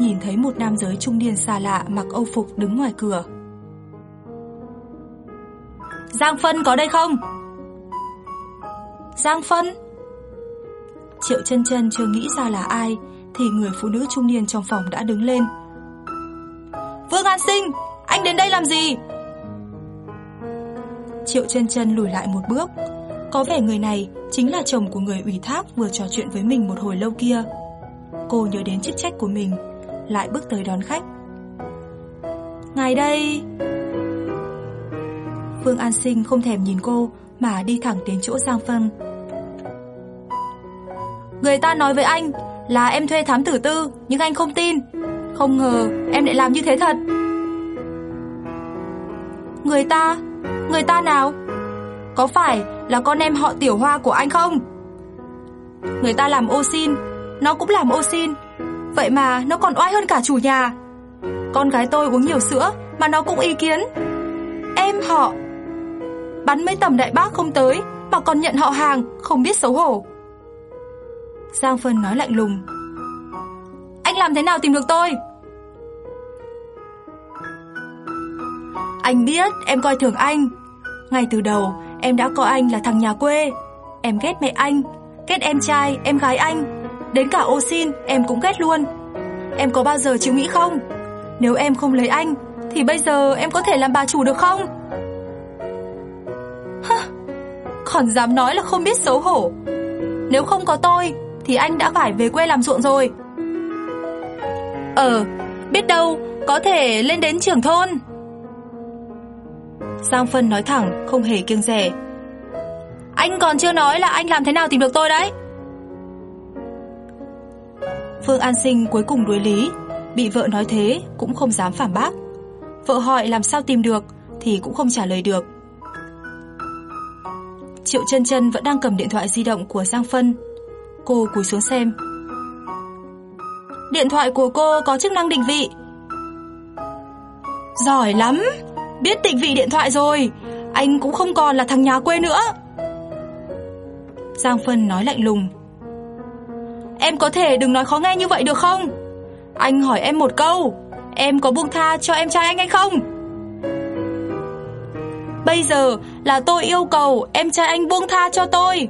Speaker 2: nhìn thấy một nam giới trung niên xa lạ mặc âu phục đứng ngoài cửa. Giang Phân có đây không? Giang Phân? Triệu chân chân chưa nghĩ ra là ai thì người phụ nữ trung niên trong phòng đã đứng lên. Vương An Sinh, anh đến đây làm gì? Triệu chân chân lùi lại một bước. Có vẻ người này chính là chồng của người ủy thác vừa trò chuyện với mình một hồi lâu kia. Cô nhớ đến chức trách của mình, lại bước tới đón khách. Ngài đây... Phương An Sinh không thèm nhìn cô mà đi thẳng đến chỗ Giang Phân. Người ta nói với anh là em thuê thám tử tư, nhưng anh không tin. Không ngờ em lại làm như thế thật. Người ta? Người ta nào? Có phải là con em họ tiểu hoa của anh không? Người ta làm ô xin, nó cũng làm ô xin. Vậy mà nó còn oai hơn cả chủ nhà. Con gái tôi uống nhiều sữa mà nó cũng ý kiến. Em họ bắn mấy tầm đại bác không tới mà còn nhận họ hàng, không biết xấu hổ. Giang Phân nói lạnh lùng. Anh làm thế nào tìm được tôi? Anh biết em coi thường anh. Ngay từ đầu em đã coi anh là thằng nhà quê. Em ghét mẹ anh, ghét em trai, em gái anh. Đến cả ô xin em cũng ghét luôn. Em có bao giờ chịu nghĩ không? Nếu em không lấy anh thì bây giờ em có thể làm bà chủ được không? Còn dám nói là không biết xấu hổ. Nếu không có tôi thì anh đã phải về quê làm ruộng rồi. Ờ, biết đâu có thể lên đến trưởng thôn. Giang Phân nói thẳng, không hề kiêng rẻ. Anh còn chưa nói là anh làm thế nào tìm được tôi đấy. Phương An Sinh cuối cùng đối lý, bị vợ nói thế cũng không dám phản bác. Vợ hỏi làm sao tìm được thì cũng không trả lời được. Triệu chân chân vẫn đang cầm điện thoại di động của Giang Phân. Cô cúi xuống xem. Điện thoại của cô có chức năng định vị. Giỏi lắm, biết định vị điện thoại rồi, anh cũng không còn là thằng nhà quê nữa. Giang Phân nói lạnh lùng. Em có thể đừng nói khó nghe như vậy được không? Anh hỏi em một câu, em có buông tha cho em trai anh hay không? Bây giờ là tôi yêu cầu em trai anh buông tha cho tôi.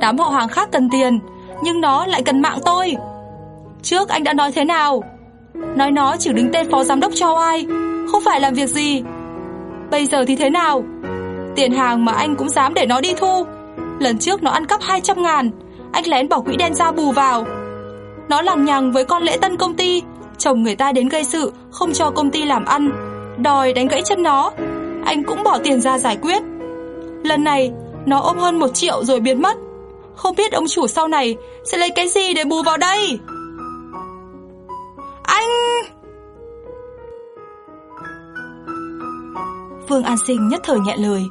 Speaker 2: Đám họ hàng khác cần tiền, nhưng nó lại cần mạng tôi. Trước anh đã nói thế nào? Nói nó chỉ đứng tên phó giám đốc cho ai, không phải làm việc gì. Bây giờ thì thế nào? Tiền hàng mà anh cũng dám để nó đi thu. Lần trước nó ăn cắp 200 ngàn, anh lén bỏ quỹ đen ra bù vào. Nó lằng nhằng với con lễ tân công ty, chồng người ta đến gây sự, không cho công ty làm ăn, đòi đánh gãy chân nó. Anh cũng bỏ tiền ra giải quyết. Lần này, nó ôm hơn một triệu rồi biến mất. Không biết ông chủ sau này sẽ lấy cái gì để bù vào đây? Anh... Vương An Sinh nhất thời nhẹ lời.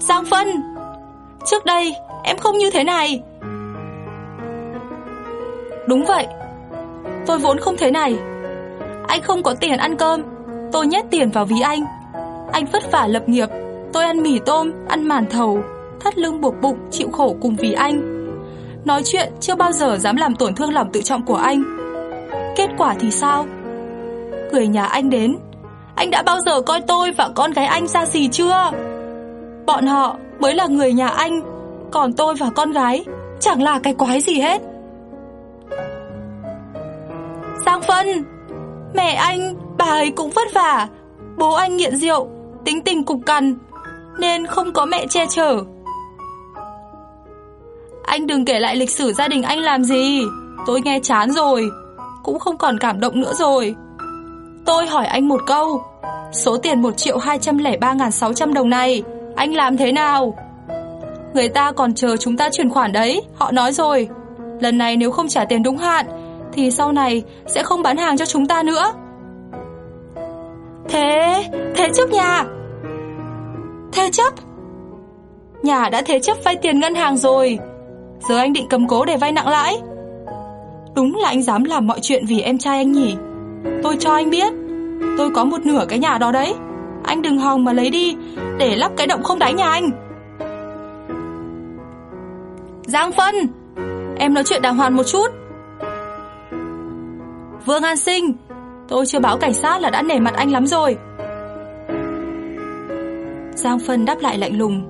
Speaker 2: Giang Phân, trước đây em không như thế này. Đúng vậy, tôi vốn không thế này. Anh không có tiền ăn cơm, tôi nhét tiền vào ví anh. Anh vất vả lập nghiệp, Tôi ăn mì tôm, ăn màn thầu, thắt lưng buộc bụng, chịu khổ cùng vì anh. Nói chuyện chưa bao giờ dám làm tổn thương lòng tự trọng của anh. Kết quả thì sao? Người nhà anh đến, anh đã bao giờ coi tôi và con gái anh ra gì chưa? Bọn họ mới là người nhà anh, còn tôi và con gái chẳng là cái quái gì hết. Giang Phân, mẹ anh, bà ấy cũng vất vả. Bố anh nghiện rượu, tính tình cục cằn, nên không có mẹ che chở. Anh đừng kể lại lịch sử gia đình anh làm gì, tôi nghe chán rồi, cũng không còn cảm động nữa rồi. Tôi hỏi anh một câu, số tiền 1 triệu 203.600 đồng này, anh làm thế nào? Người ta còn chờ chúng ta chuyển khoản đấy, họ nói rồi. Lần này nếu không trả tiền đúng hạn, thì sau này sẽ không bán hàng cho chúng ta nữa. Thế, thế chấp nhà. Thế chấp? Nhà đã thế chấp vay tiền ngân hàng rồi. Giờ anh định cầm cố để vay nặng lãi. Đúng là anh dám làm mọi chuyện vì em trai anh nhỉ. Tôi cho anh biết, tôi có một nửa cái nhà đó đấy. Anh đừng hòng mà lấy đi để lắp cái động không đáy nhà anh. Giang Phân, em nói chuyện đàng hoàng một chút. Vương An Sinh, tôi chưa báo cảnh sát là đã nể mặt anh lắm rồi. Giang Phân đáp lại lạnh lùng.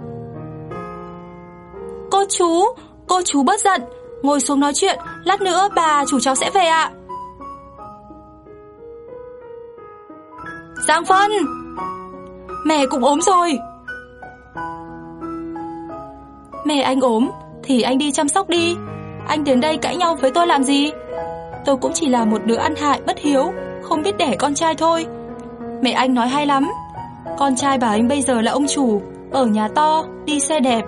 Speaker 2: Cô chú, cô chú bớt giận, ngồi xuống nói chuyện, lát nữa bà chủ cháu sẽ về ạ. Giang Phân, mẹ cũng ốm rồi. Mẹ anh ốm thì anh đi chăm sóc đi. Anh đến đây cãi nhau với tôi làm gì? Tôi cũng chỉ là một đứa ăn hại bất hiếu, không biết đẻ con trai thôi. Mẹ anh nói hay lắm. Con trai bà anh bây giờ là ông chủ, ở nhà to, đi xe đẹp,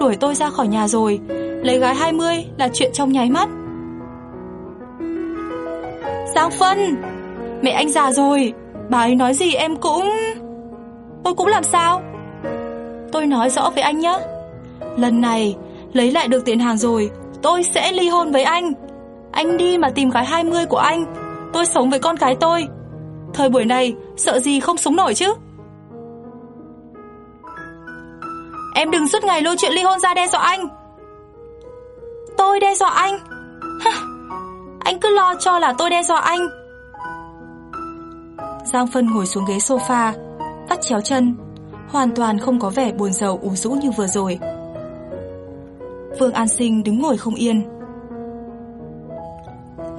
Speaker 2: đuổi tôi ra khỏi nhà rồi, lấy gái 20 là chuyện trong nháy mắt. Giang Phân, mẹ anh già rồi, bà ấy nói gì em cũng... Tôi cũng làm sao? Tôi nói rõ với anh nhé. Lần này, lấy lại được tiền hàng rồi, tôi sẽ ly hôn với anh. Anh đi mà tìm gái 20 của anh, tôi sống với con gái tôi. Thời buổi này, sợ gì không sống nổi chứ? Em đừng suốt ngày lôi chuyện ly hôn ra đe dọa anh. Tôi đe dọa anh? Hả? Anh cứ lo cho là tôi đe dọa anh. Giang Phân ngồi xuống ghế sofa, vắt chéo chân, hoàn toàn không có vẻ buồn rầu ủ rũ như vừa rồi. Vương An Sinh đứng ngồi không yên.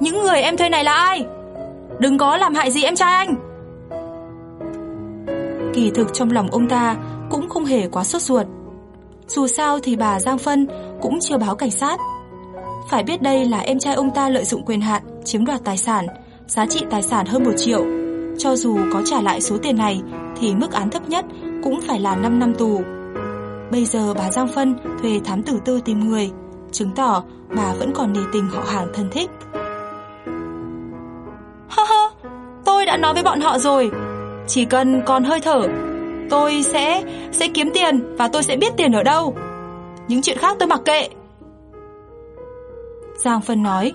Speaker 2: Những người em thuê này là ai? Đừng có làm hại gì em trai anh. Kỳ thực trong lòng ông ta cũng không hề quá sốt ruột. Dù sao thì bà Giang Phân cũng chưa báo cảnh sát. Phải biết đây là em trai ông ta lợi dụng quyền hạn chiếm đoạt tài sản, giá trị tài sản hơn 1 triệu. Cho dù có trả lại số tiền này thì mức án thấp nhất cũng phải là 5 năm tù. Bây giờ bà Giang Phân thuê thám tử tư tìm người, chứng tỏ bà vẫn còn nề tình họ hàng thân thích. Ha ha, tôi đã nói với bọn họ rồi, chỉ cần còn hơi thở, tôi sẽ sẽ kiếm tiền và tôi sẽ biết tiền ở đâu. Những chuyện khác tôi mặc kệ. Giang Phân nói.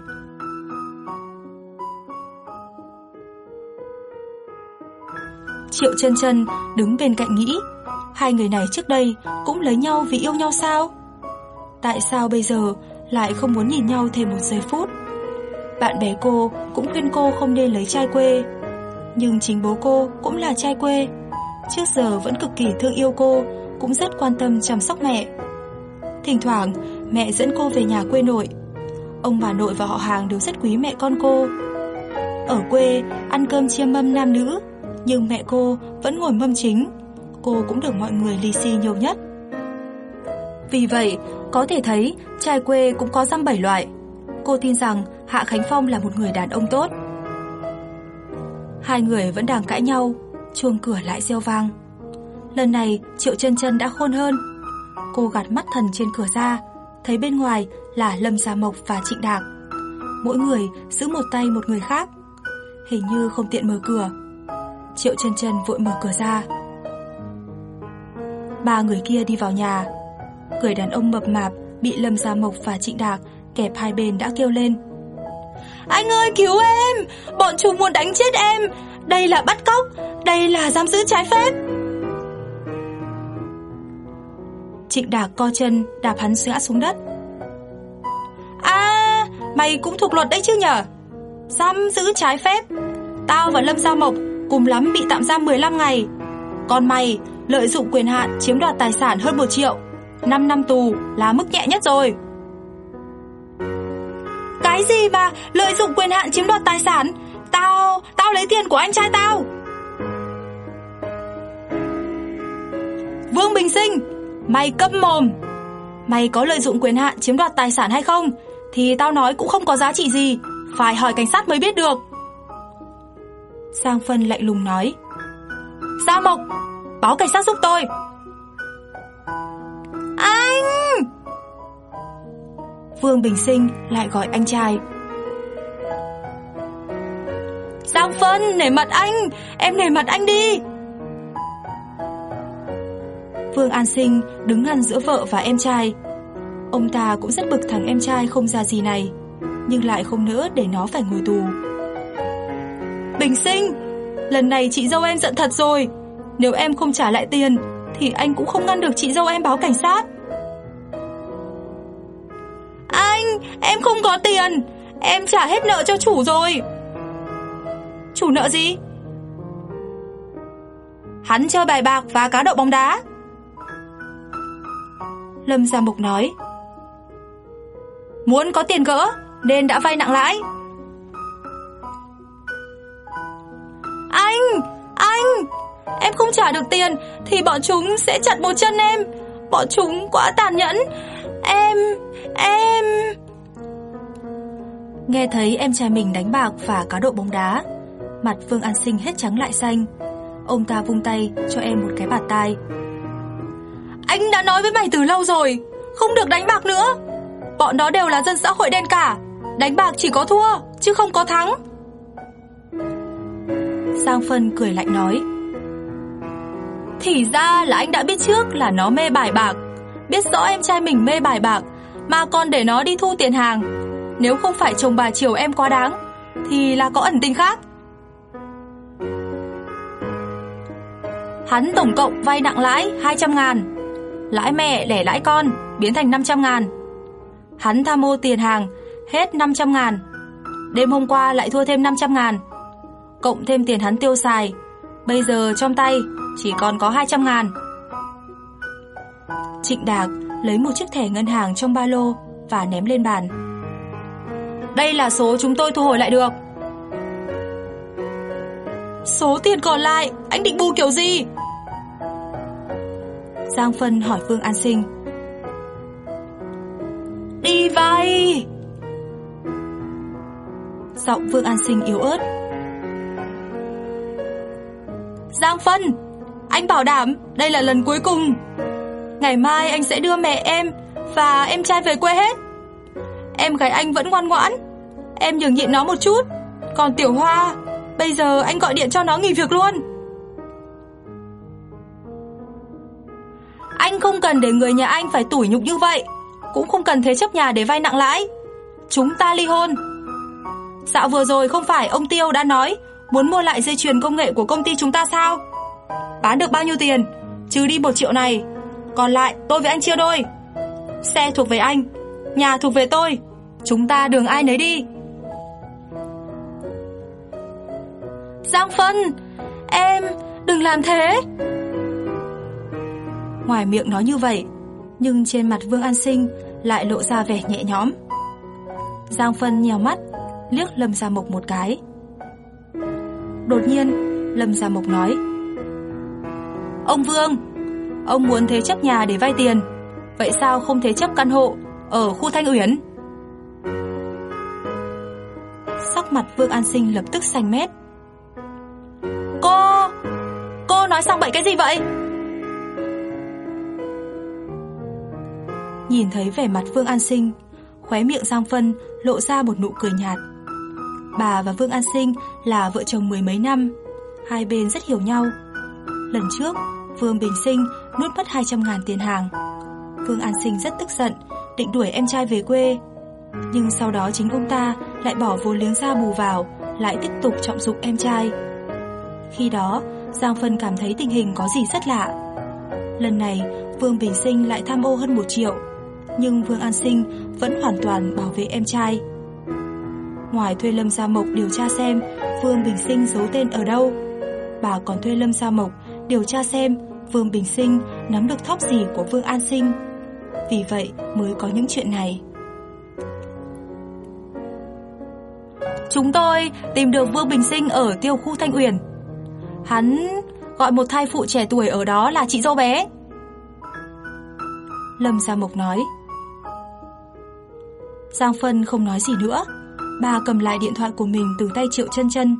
Speaker 2: Triệu chân chân đứng bên cạnh nghĩ, Hai người này trước đây cũng lấy nhau vì yêu nhau sao? Tại sao bây giờ lại không muốn nhìn nhau thêm một giây phút? Bạn bè cô cũng khuyên cô không nên lấy trai quê. Nhưng chính bố cô cũng là trai quê. Trước giờ vẫn cực kỳ thương yêu cô, Cũng rất quan tâm chăm sóc mẹ. Thỉnh thoảng, mẹ dẫn cô về nhà quê nội. Ông bà nội và họ hàng đều rất quý mẹ con cô. Ở quê, ăn cơm chia mâm nam nữ nhưng mẹ cô vẫn ngồi mâm chính. Cô cũng được mọi người lì xì nhiều nhất. Vì vậy, có thể thấy trai quê cũng có răm bảy loại. Cô tin rằng Hạ Khánh Phong là một người đàn ông tốt. Hai người vẫn đang cãi nhau, Chuông cửa lại reo vang. Lần này, Triệu chân chân đã khôn hơn. Cô gạt mắt thần trên cửa ra, Thấy bên ngoài là Lâm Gia Mộc và Trịnh Đạc. Mỗi người giữ một tay một người khác. Hình như không tiện mở cửa. Triệu chân chân vội mở cửa ra Ba người kia đi vào nhà Người đàn ông mập mạp Bị Lâm Gia Mộc và Trịnh Đạc Kẹp hai bên đã kêu lên Anh ơi cứu em Bọn chúng muốn đánh chết em Đây là bắt cóc Đây là giam giữ trái phép Trịnh Đạc co chân đạp hắn ngã xuống đất. À, mày cũng thuộc luật đấy chứ nhở? Giam giữ trái phép. Tao và Lâm Gia Mộc cùng lắm bị tạm giam 15 ngày. Còn mày lợi dụng quyền hạn chiếm đoạt tài sản hơn 1 triệu. 5 năm tù là mức nhẹ nhất rồi. Cái gì mà lợi dụng quyền hạn chiếm đoạt tài sản? Tao, tao lấy tiền của anh trai tao. Vương Bình Sinh, mày câm mồm. Mày có lợi dụng quyền hạn chiếm đoạt tài sản hay không thì tao nói cũng không có giá trị gì, phải hỏi cảnh sát mới biết được. Giang Phân lạnh lùng nói. Gia Mộc, báo cảnh sát giúp tôi. Anh! Vương Bình Sinh lại gọi anh trai. Giang Phân, nể mặt anh, em nể mặt anh đi. Vương An Sinh đứng ngăn giữa vợ và em trai. Ông ta cũng rất bực thằng em trai không ra gì này, nhưng lại không nỡ để nó phải ngồi tù. Bình Sinh, lần này chị dâu em giận thật rồi. Nếu em không trả lại tiền, thì anh cũng không ngăn được chị dâu em báo cảnh sát. Anh, em không có tiền, em trả hết nợ cho chủ rồi. Chủ nợ gì? Hắn chơi bài bạc và cá độ bóng đá. Lâm Gia Mục nói Muốn có tiền gỡ Nên đã vay nặng lãi Anh! Anh! Em không trả được tiền Thì bọn chúng sẽ chặt một chân em. Bọn chúng quá tàn nhẫn. Em Em Nghe thấy em trai mình đánh bạc và cá độ bóng đá, Mặt Vương An Sinh hết trắng lại xanh. Ông ta vung tay cho em một cái bạt tai. Anh đã nói với mày từ lâu rồi, Không được đánh bạc nữa. Bọn đó đều là dân xã hội đen cả. Đánh bạc chỉ có thua, chứ không có thắng. Giang Phân cười lạnh nói Thì ra là anh đã biết trước là nó mê bài bạc Biết rõ em trai mình mê bài bạc Mà còn để nó đi thu tiền hàng Nếu không phải chồng bà chiều em quá đáng Thì là có ẩn tình khác Hắn tổng cộng vay nặng lãi 200 ngàn lãi mẹ để lãi con biến thành 500 ngàn. Hắn tham mô tiền hàng, hết 500 ngàn. Đêm hôm qua lại thua thêm 500 ngàn. Cộng thêm tiền hắn tiêu xài, bây giờ trong tay chỉ còn có 200 ngàn. Trịnh Đạc lấy một chiếc thẻ ngân hàng trong ba lô và ném lên bàn. Đây là số chúng tôi thu hồi lại được. Số tiền còn lại, anh định bù kiểu gì? Giang Phân hỏi Phương An Sinh Đi vay Giọng Vương An Sinh yếu ớt Giang Phân, Anh bảo đảm đây là lần cuối cùng. Ngày mai anh sẽ đưa mẹ em Và em trai về quê hết. Em gái anh vẫn ngoan ngoãn, Em nhường nhịn nó một chút. Còn Tiểu Hoa, Bây giờ anh gọi điện cho nó nghỉ việc luôn. Anh không cần để người nhà anh phải tủi nhục như vậy, Cũng không cần thế chấp nhà để vay nặng lãi. Chúng ta ly hôn. Dạo vừa rồi không phải ông Tiêu đã nói Muốn mua lại dây chuyền công nghệ của công ty chúng ta sao? Bán được bao nhiêu tiền? Trừ đi một triệu này. Còn lại tôi với anh chia đôi. Xe thuộc về anh Nhà thuộc về tôi. Chúng ta đường ai nấy đi. Giang Phân Em đừng làm thế. Ngoài miệng nói như vậy, nhưng trên mặt Vương An Sinh lại lộ ra vẻ nhẹ nhõm. Giang Phân nhèo mắt, liếc Lâm Gia Mộc một cái. Đột nhiên, Lâm Gia Mộc nói: "Ông Vương, ông muốn thế chấp nhà để vay tiền, vậy sao không thế chấp căn hộ ở khu Thanh Uyển?" Sắc mặt Vương An Sinh lập tức xanh mét. "Cô, cô nói xong bậy cái gì vậy?" Nhìn thấy vẻ mặt Vương An Sinh, khóe miệng Giang Phân lộ ra một nụ cười nhạt. Bà và Vương An Sinh là vợ chồng mười mấy năm, hai bên rất hiểu nhau. Lần trước, Vương Bình Sinh nuốt mất 200 ngàn tiền hàng. Vương An Sinh rất tức giận, định đuổi em trai về quê. Nhưng sau đó chính ông ta lại bỏ vốn liếng ra bù vào, lại tiếp tục trọng dụng em trai. Khi đó, Giang Phân cảm thấy tình hình có gì rất lạ. Lần này, Vương Bình Sinh lại tham ô hơn 1 triệu, nhưng Vương An Sinh vẫn hoàn toàn bảo vệ em trai. Ngoài thuê Lâm Gia Mộc điều tra xem Vương Bình Sinh giấu tên ở đâu, bà còn thuê Lâm Gia Mộc điều tra xem Vương Bình Sinh nắm được thóc gì của Vương An Sinh. Vì vậy mới có những chuyện này. Chúng tôi tìm được Vương Bình Sinh ở tiêu khu Thanh Uyển. Hắn gọi một thai phụ trẻ tuổi ở đó là chị dâu bé. Lâm Gia Mộc nói. Giang Phân không nói gì nữa. Bà cầm lại điện thoại của mình từ tay Triệu Chân Chân,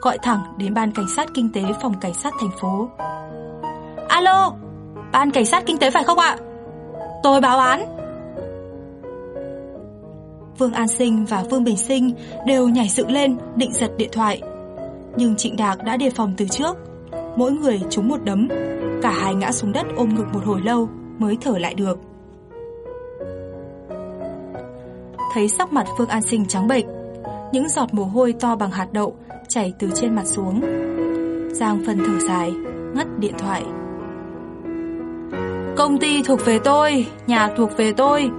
Speaker 2: gọi thẳng đến ban cảnh sát kinh tế phòng cảnh sát thành phố. Alo, ban cảnh sát kinh tế phải không ạ? Tôi báo án. Vương An Sinh và Vương Bình Sinh đều nhảy dựng lên định giật điện thoại. Nhưng Trịnh Đạc đã đề phòng từ trước. Mỗi người trúng một đấm, cả hai ngã xuống đất ôm ngực một hồi lâu mới thở lại được. Thấy sắc mặt phương An Sinh trắng bệch, những giọt mồ hôi to bằng hạt đậu chảy từ trên mặt xuống. Giang phần thở dài, ngắt điện thoại. Công ty thuộc về tôi, nhà thuộc về tôi,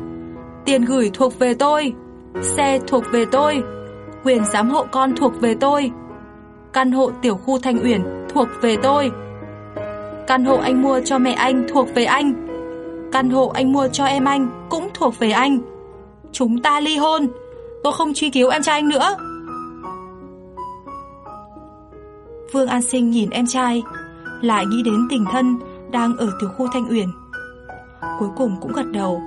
Speaker 2: tiền gửi thuộc về tôi, xe thuộc về tôi, quyền giám hộ con thuộc về tôi, căn hộ tiểu khu Thanh Uyển thuộc về tôi. Căn hộ anh mua cho mẹ anh thuộc về anh. Căn hộ anh mua cho em anh cũng thuộc về anh. Chúng ta ly hôn, tôi không truy cứu em trai anh nữa. Vương An Sinh nhìn em trai, lại nghĩ đến tình thân đang ở tiểu khu Thanh Uyển. Cuối cùng cũng gật đầu.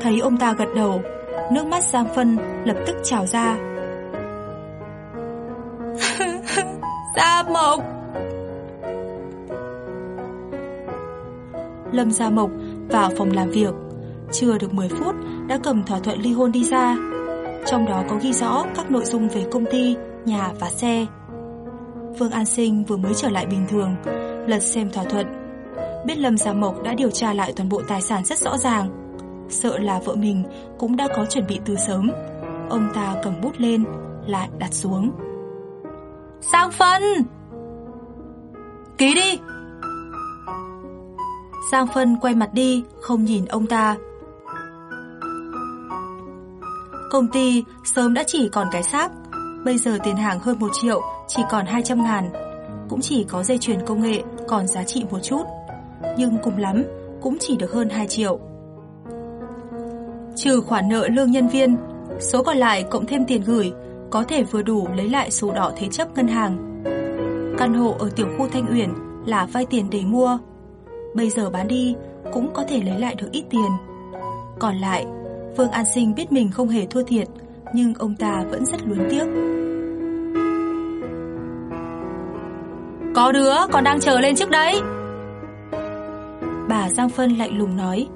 Speaker 2: Thấy ông ta gật đầu, nước mắt Giang Phân lập tức trào ra. Gia Mộc! Lâm Gia Mộc vào phòng làm việc, chưa được 10 phút đã cầm thỏa thuận ly hôn đi ra. Trong đó có ghi rõ các nội dung về công ty, nhà và xe. Vương An Sinh vừa mới trở lại bình thường, lật xem thỏa thuận. Biết Lâm Gia Mộc đã điều tra lại toàn bộ tài sản rất rõ ràng. Sợ là vợ mình cũng đã có chuẩn bị từ sớm. Ông ta cầm bút lên, lại đặt xuống. Sang phân! Ký đi! Giang Phân quay mặt đi, không nhìn ông ta. Công ty sớm đã chỉ còn cái xác, bây giờ tiền hàng hơn 1 triệu, chỉ còn 200 ngàn. Cũng chỉ có dây chuyền công nghệ còn giá trị một chút, nhưng cùng lắm cũng chỉ được hơn 2 triệu. Trừ khoản nợ lương nhân viên, số còn lại cộng thêm tiền gửi, có thể vừa đủ lấy lại số đỏ thế chấp ngân hàng. Căn hộ ở tiểu khu Thanh Uyển là vay tiền để mua, bây giờ bán đi cũng có thể lấy lại được ít tiền. Còn lại, Vương An Sinh biết mình không hề thua thiệt, nhưng ông ta vẫn rất luyến tiếc. Có đứa còn đang chờ lên trước đấy. Bà Giang Phân lạnh lùng nói.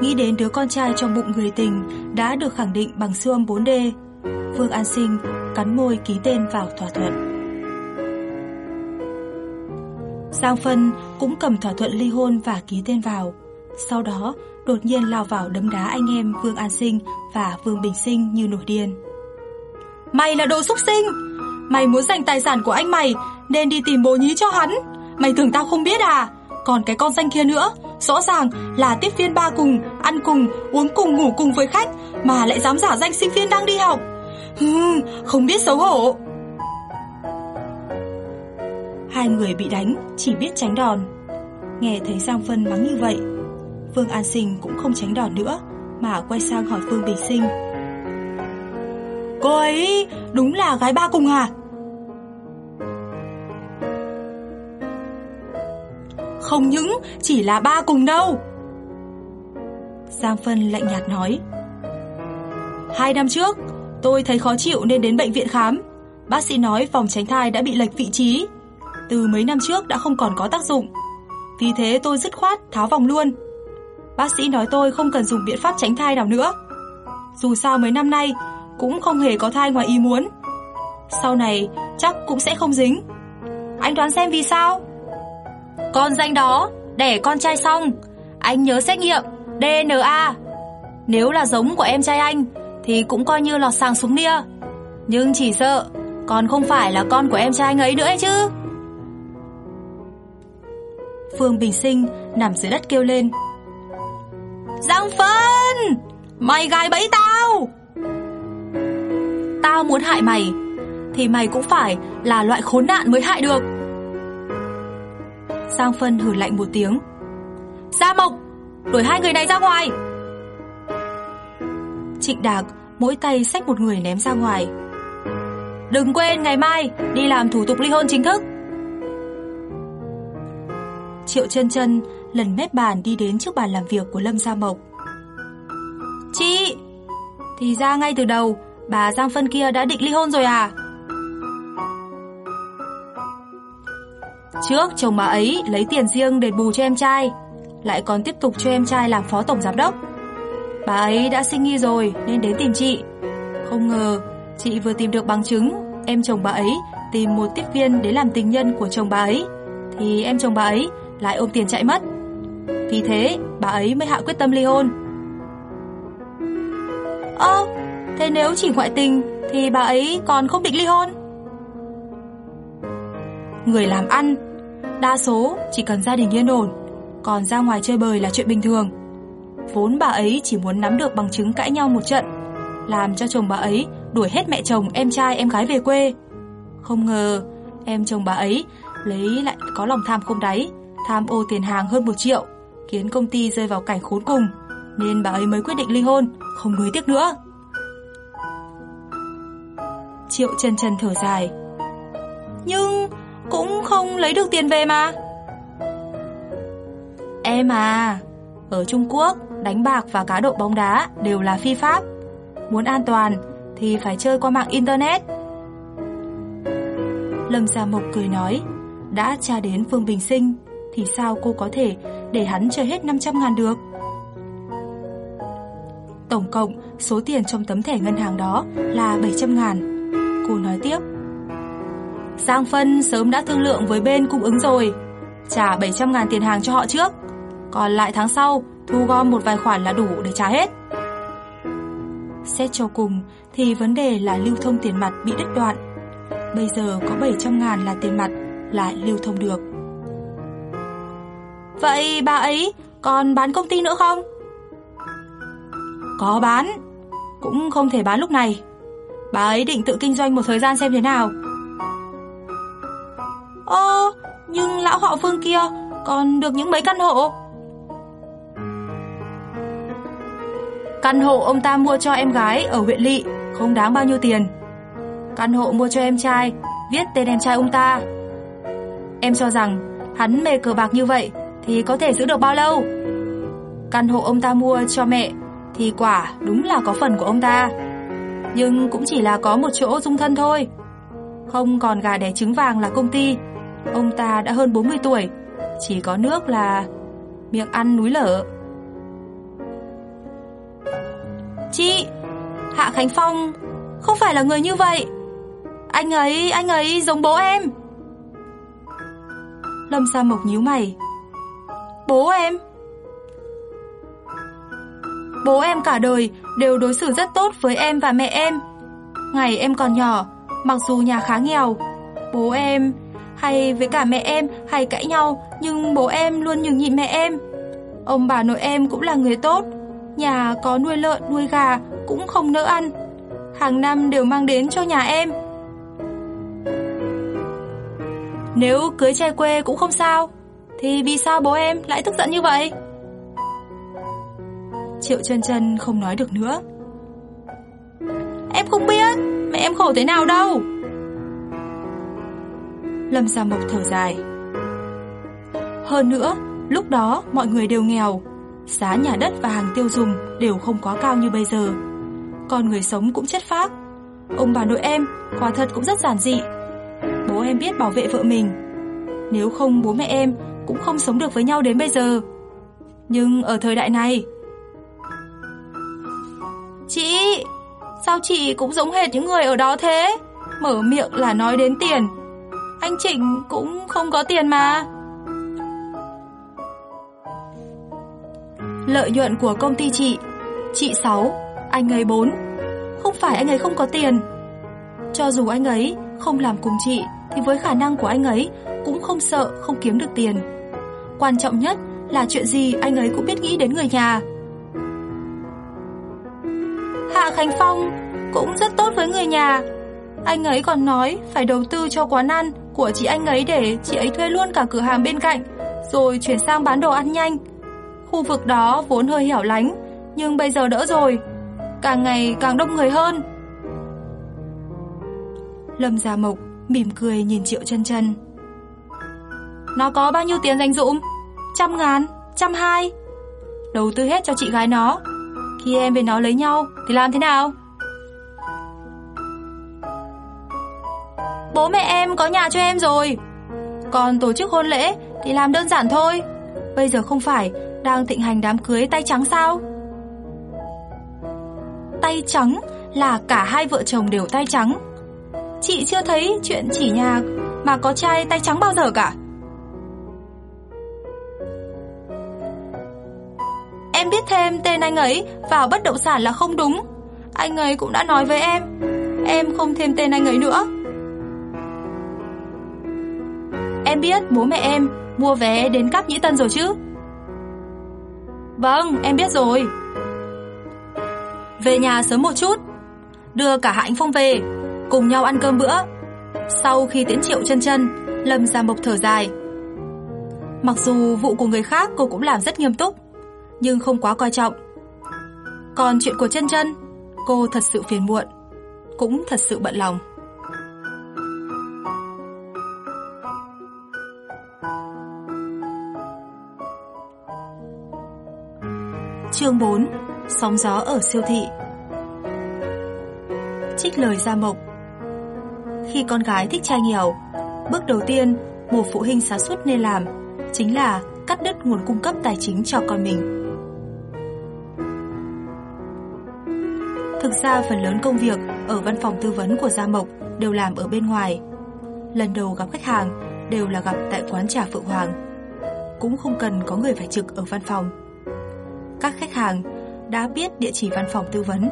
Speaker 2: Nghĩ đến đứa con trai trong bụng người tình đã được khẳng định bằng siêu âm 4D, Vương An Sinh cắn môi ký tên vào thỏa thuận. Giang Phân cũng cầm thỏa thuận ly hôn và ký tên vào. Sau đó, đột nhiên lao vào đấm đá anh em Vương An Sinh và Vương Bình Sinh như nổi điên. Mày là đồ xúc sinh! Mày muốn giành tài sản của anh mày nên đi tìm bố nhí cho hắn. Mày tưởng tao không biết à? Còn cái con danh kia nữa, rõ ràng là tiếp viên ba cùng, ăn cùng, uống cùng, ngủ cùng với khách mà lại dám giả danh sinh viên đang đi học. Hừ, không biết xấu hổ. Hai người bị đánh, chỉ biết tránh đòn. Nghe thấy Giang Phân mắng như vậy, Vương An Sinh cũng không tránh đòn nữa, Mà quay sang hỏi phương Bình Sinh. Cô ấy đúng là gái ba cùng à? Không những chỉ là ba cùng đâu. Giang Phân lạnh nhạt nói. Hai năm trước, Tôi thấy khó chịu nên đến bệnh viện khám. Bác sĩ nói vòng tránh thai đã bị lệch vị trí từ mấy năm trước đã không còn có tác dụng. Vì thế tôi dứt khoát tháo vòng luôn. Bác sĩ nói tôi không cần dùng biện pháp tránh thai nào nữa. Dù sao mấy năm nay cũng không hề có thai ngoài ý muốn. Sau này chắc cũng sẽ không dính. Anh đoán xem vì sao? Con danh đó, đẻ con trai xong, anh nhớ xét nghiệm DNA. Nếu là giống của em trai anh thì cũng coi như lọt sàng súng nia. Nhưng chỉ sợ còn không phải là con của em trai anh ấy nữa ấy chứ. Phương Bình Sinh nằm dưới đất kêu lên. Giang Phân! Mày gài bẫy tao! Tao muốn hại mày, thì mày cũng phải là loại khốn nạn mới hại được. Giang Phân hử lạnh một tiếng. Gia Mộc, đuổi hai người này ra ngoài. Trịnh Đạc mỗi tay xách một người ném ra ngoài. Đừng quên ngày mai đi làm thủ tục ly hôn chính thức. Triệu chân chân lần mép bàn đi đến trước bàn làm việc của Lâm Gia Mộc. Chị, thì ra ngay từ đầu bà Giang Phân kia đã định ly hôn rồi à? Trước chồng bà ấy lấy tiền riêng đền bù cho em trai, lại còn tiếp tục cho em trai làm phó tổng giám đốc. Bà ấy đã sinh nghi rồi nên đến tìm chị. Không ngờ, chị vừa tìm được bằng chứng em chồng bà ấy tìm một tiếp viên để làm tình nhân của chồng bà ấy, thì em chồng bà ấy lại ôm tiền chạy mất. Vì thế, bà ấy mới hạ quyết tâm ly hôn. Ơ, thế nếu chỉ ngoại tình thì bà ấy còn không định ly hôn? Người làm ăn, đa số chỉ cần gia đình yên ổn, còn ra ngoài chơi bời là chuyện bình thường. Vốn bà ấy chỉ muốn nắm được bằng chứng cãi nhau một trận, làm cho chồng bà ấy đuổi hết mẹ chồng, em trai, em gái về quê. Không ngờ, em chồng bà ấy lấy lại có lòng tham không đáy, tham ô tiền hàng hơn một triệu, khiến công ty rơi vào cảnh khốn cùng, nên bà ấy mới quyết định ly hôn, không nuối tiếc nữa. Triệu chân chân thở dài. Nhưng cũng không lấy được tiền về mà. Em à, ở Trung Quốc, đánh bạc và cá độ bóng đá đều là phi pháp. Muốn an toàn thì phải chơi qua mạng Internet. Lâm Gia Mộc cười nói, đã tra đến Phương Bình Sinh, thì sao cô có thể để hắn chơi hết 500 ngàn được? Tổng cộng, số tiền trong tấm thẻ ngân hàng đó là 700 ngàn. Cô nói tiếp. Giang Phân sớm đã thương lượng với bên cung ứng rồi, trả 700 ngàn tiền hàng cho họ trước. Còn lại tháng sau, thu gom một vài khoản là đủ để trả hết. Xét cho cùng thì vấn đề là lưu thông tiền mặt bị đứt đoạn. Bây giờ có 700 ngàn là tiền mặt lại lưu thông được. Vậy bà ấy còn bán công ty nữa không? Có bán, cũng không thể bán lúc này. Bà ấy định tự kinh doanh một thời gian xem thế nào. Ơ, nhưng lão họ Phương kia còn được những mấy căn hộ. Căn hộ ông ta mua cho em gái ở huyện Lị không đáng bao nhiêu tiền. Căn hộ mua cho em trai, viết tên em trai ông ta. Em cho rằng hắn mê cờ bạc như vậy thì có thể giữ được bao lâu? Căn hộ ông ta mua cho mẹ thì quả đúng là có phần của ông ta. Nhưng cũng chỉ là có một chỗ dung thân thôi. Không còn gà đẻ trứng vàng là công ty. Ông ta đã hơn 40 tuổi, chỉ có nước là miệng ăn núi lở. Chị, Hạ Khánh Phong không phải là người như vậy. Anh ấy, anh ấy giống bố em. Lâm Sa Mộc nhíu mày. Bố em? Bố em cả đời đều đối xử rất tốt với em và mẹ em. Ngày em còn nhỏ, mặc dù nhà khá nghèo, bố em hay với cả mẹ em hay cãi nhau, nhưng bố em luôn nhường nhịn mẹ em. Ông bà nội em cũng là người tốt, nhà có nuôi lợn, nuôi gà cũng không nỡ ăn. Hàng năm đều mang đến cho nhà em. Nếu cưới trai quê cũng không sao, thì vì sao bố em lại tức giận như vậy? Triệu chân chân không nói được nữa. Em không biết, mẹ em khổ thế nào đâu. Lâm Gia Mộc thở dài. Hơn nữa, lúc đó mọi người đều nghèo, giá nhà đất và hàng tiêu dùng đều không quá cao như bây giờ. Còn người sống cũng chất phác. Ông bà nội em quả thật cũng rất giản dị. Bố em biết bảo vệ vợ mình. Nếu không bố mẹ em cũng không sống được với nhau đến bây giờ. Nhưng ở thời đại này... Chị, sao chị cũng giống hệt những người ở đó thế? Mở miệng là nói đến tiền. Anh Trịnh cũng không có tiền mà. Lợi nhuận của công ty chị, chị 6, anh ấy 4. Không phải anh ấy không có tiền. Cho dù anh ấy Không làm cùng chị thì với khả năng của anh ấy cũng không sợ không kiếm được tiền. Quan trọng nhất là chuyện gì anh ấy cũng biết nghĩ đến người nhà. Hạ Khánh Phong cũng rất tốt với người nhà. Anh ấy còn nói phải đầu tư cho quán ăn của chị anh ấy để chị ấy thuê luôn cả cửa hàng bên cạnh, rồi chuyển sang bán đồ ăn nhanh. Khu vực đó vốn hơi hẻo lánh, nhưng bây giờ đỡ rồi, càng ngày càng đông người hơn. Lâm Gia Mộc mỉm cười nhìn Triệu Chân Chân. Nó có bao nhiêu tiền dành dụm? Trăm ngàn, trăm hai. Đầu tư hết cho chị gái nó. Khi em với nó lấy nhau thì làm thế nào? Bố mẹ em có nhà cho em rồi. Còn tổ chức hôn lễ thì làm đơn giản thôi. Bây giờ không phải đang thịnh hành đám cưới tay trắng sao? Tay trắng là cả hai vợ chồng đều tay trắng. Chị chưa thấy chuyện chỉ nhà mà có trai tay trắng bao giờ cả. Em biết thêm tên anh ấy vào bất động sản là không đúng. Anh ấy cũng đã nói với em, em không thêm tên anh ấy nữa. Em biết bố mẹ em mua vé đến cắp Nhĩ Tân rồi chứ? Vâng, em biết rồi. Về nhà sớm một chút, đưa cả hạnh Phong về, cùng nhau ăn cơm bữa. Sau khi tiễn triệu chân chân, Lâm ra Mộc thở dài. Mặc dù vụ của người khác cô cũng làm rất nghiêm túc, nhưng không quá coi trọng. Còn chuyện của chân chân, cô thật sự phiền muộn, cũng thật sự bận lòng. Chương 4 Sóng gió ở siêu thị Trích lời Gia Mộc Khi con gái thích trai nghèo Bước đầu tiên một phụ huynh sáng suốt nên làm Chính là cắt đứt nguồn cung cấp tài chính cho con mình Thực ra phần lớn công việc ở văn phòng tư vấn của Gia Mộc đều làm ở bên ngoài Lần đầu gặp khách hàng đều là gặp tại quán trà Phượng Hoàng Cũng không cần có người phải trực ở văn phòng các khách hàng đã biết địa chỉ văn phòng tư vấn,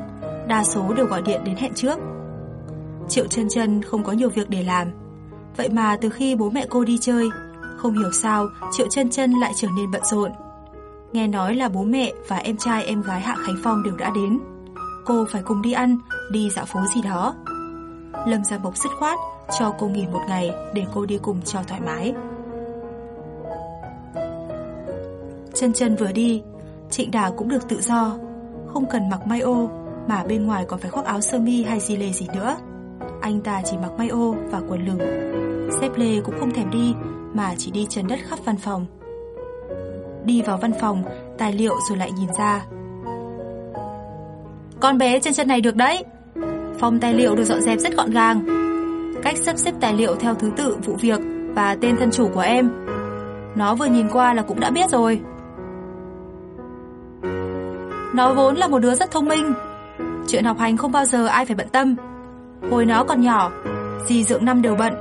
Speaker 2: đa số đều gọi điện đến hẹn trước. Triệu chân chân không có nhiều việc để làm. Vậy mà từ khi bố mẹ cô đi chơi, không hiểu sao Triệu chân chân lại trở nên bận rộn. Nghe nói là bố mẹ và em trai em gái Hạ Khánh Phong đều đã đến. Cô phải cùng đi ăn, đi dạo phố gì đó. Lâm Gia Bộc dứt khoát cho cô nghỉ một ngày để cô đi cùng cho thoải mái. Chân chân vừa đi, Trịnh Đà cũng được tự do, không cần mặc may ô mà bên ngoài còn phải khoác áo sơ mi hay gì lê gì nữa. Anh ta chỉ mặc may ô và quần lửng. Xếp lê cũng không thèm đi mà chỉ đi chân đất khắp văn phòng. Đi vào văn phòng, tài liệu rồi lại nhìn ra. Con bé chân chân này được đấy. Phòng tài liệu được dọn dẹp rất gọn gàng. Cách sắp xếp tài liệu theo thứ tự vụ việc và tên thân chủ của em. Nó vừa nhìn qua là cũng đã biết rồi. Nó vốn là một đứa rất thông minh Chuyện học hành không bao giờ ai phải bận tâm Hồi nó còn nhỏ Dì dưỡng năm đều bận,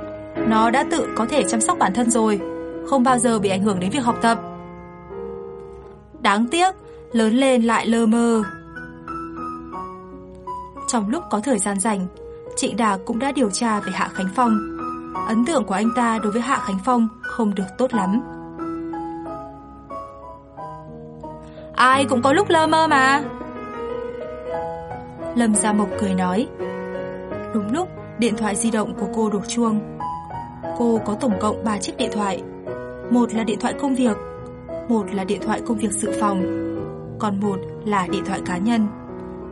Speaker 2: Nó đã tự có thể chăm sóc bản thân rồi, Không bao giờ bị ảnh hưởng đến việc học tập Đáng tiếc, Lớn lên lại lơ mơ trong lúc có thời gian rảnh Trịnh Đà cũng đã điều tra về Hạ Khánh Phong. Ấn tượng của anh ta đối với Hạ Khánh Phong Không được tốt lắm. Ai cũng có lúc lơ mơ mà. Lâm Gia Mộc cười nói. Đúng lúc, điện thoại di động của cô đổ chuông. Cô có tổng cộng 3 chiếc điện thoại. Một là điện thoại công việc, Một là điện thoại công việc dự phòng, Còn một là điện thoại cá nhân.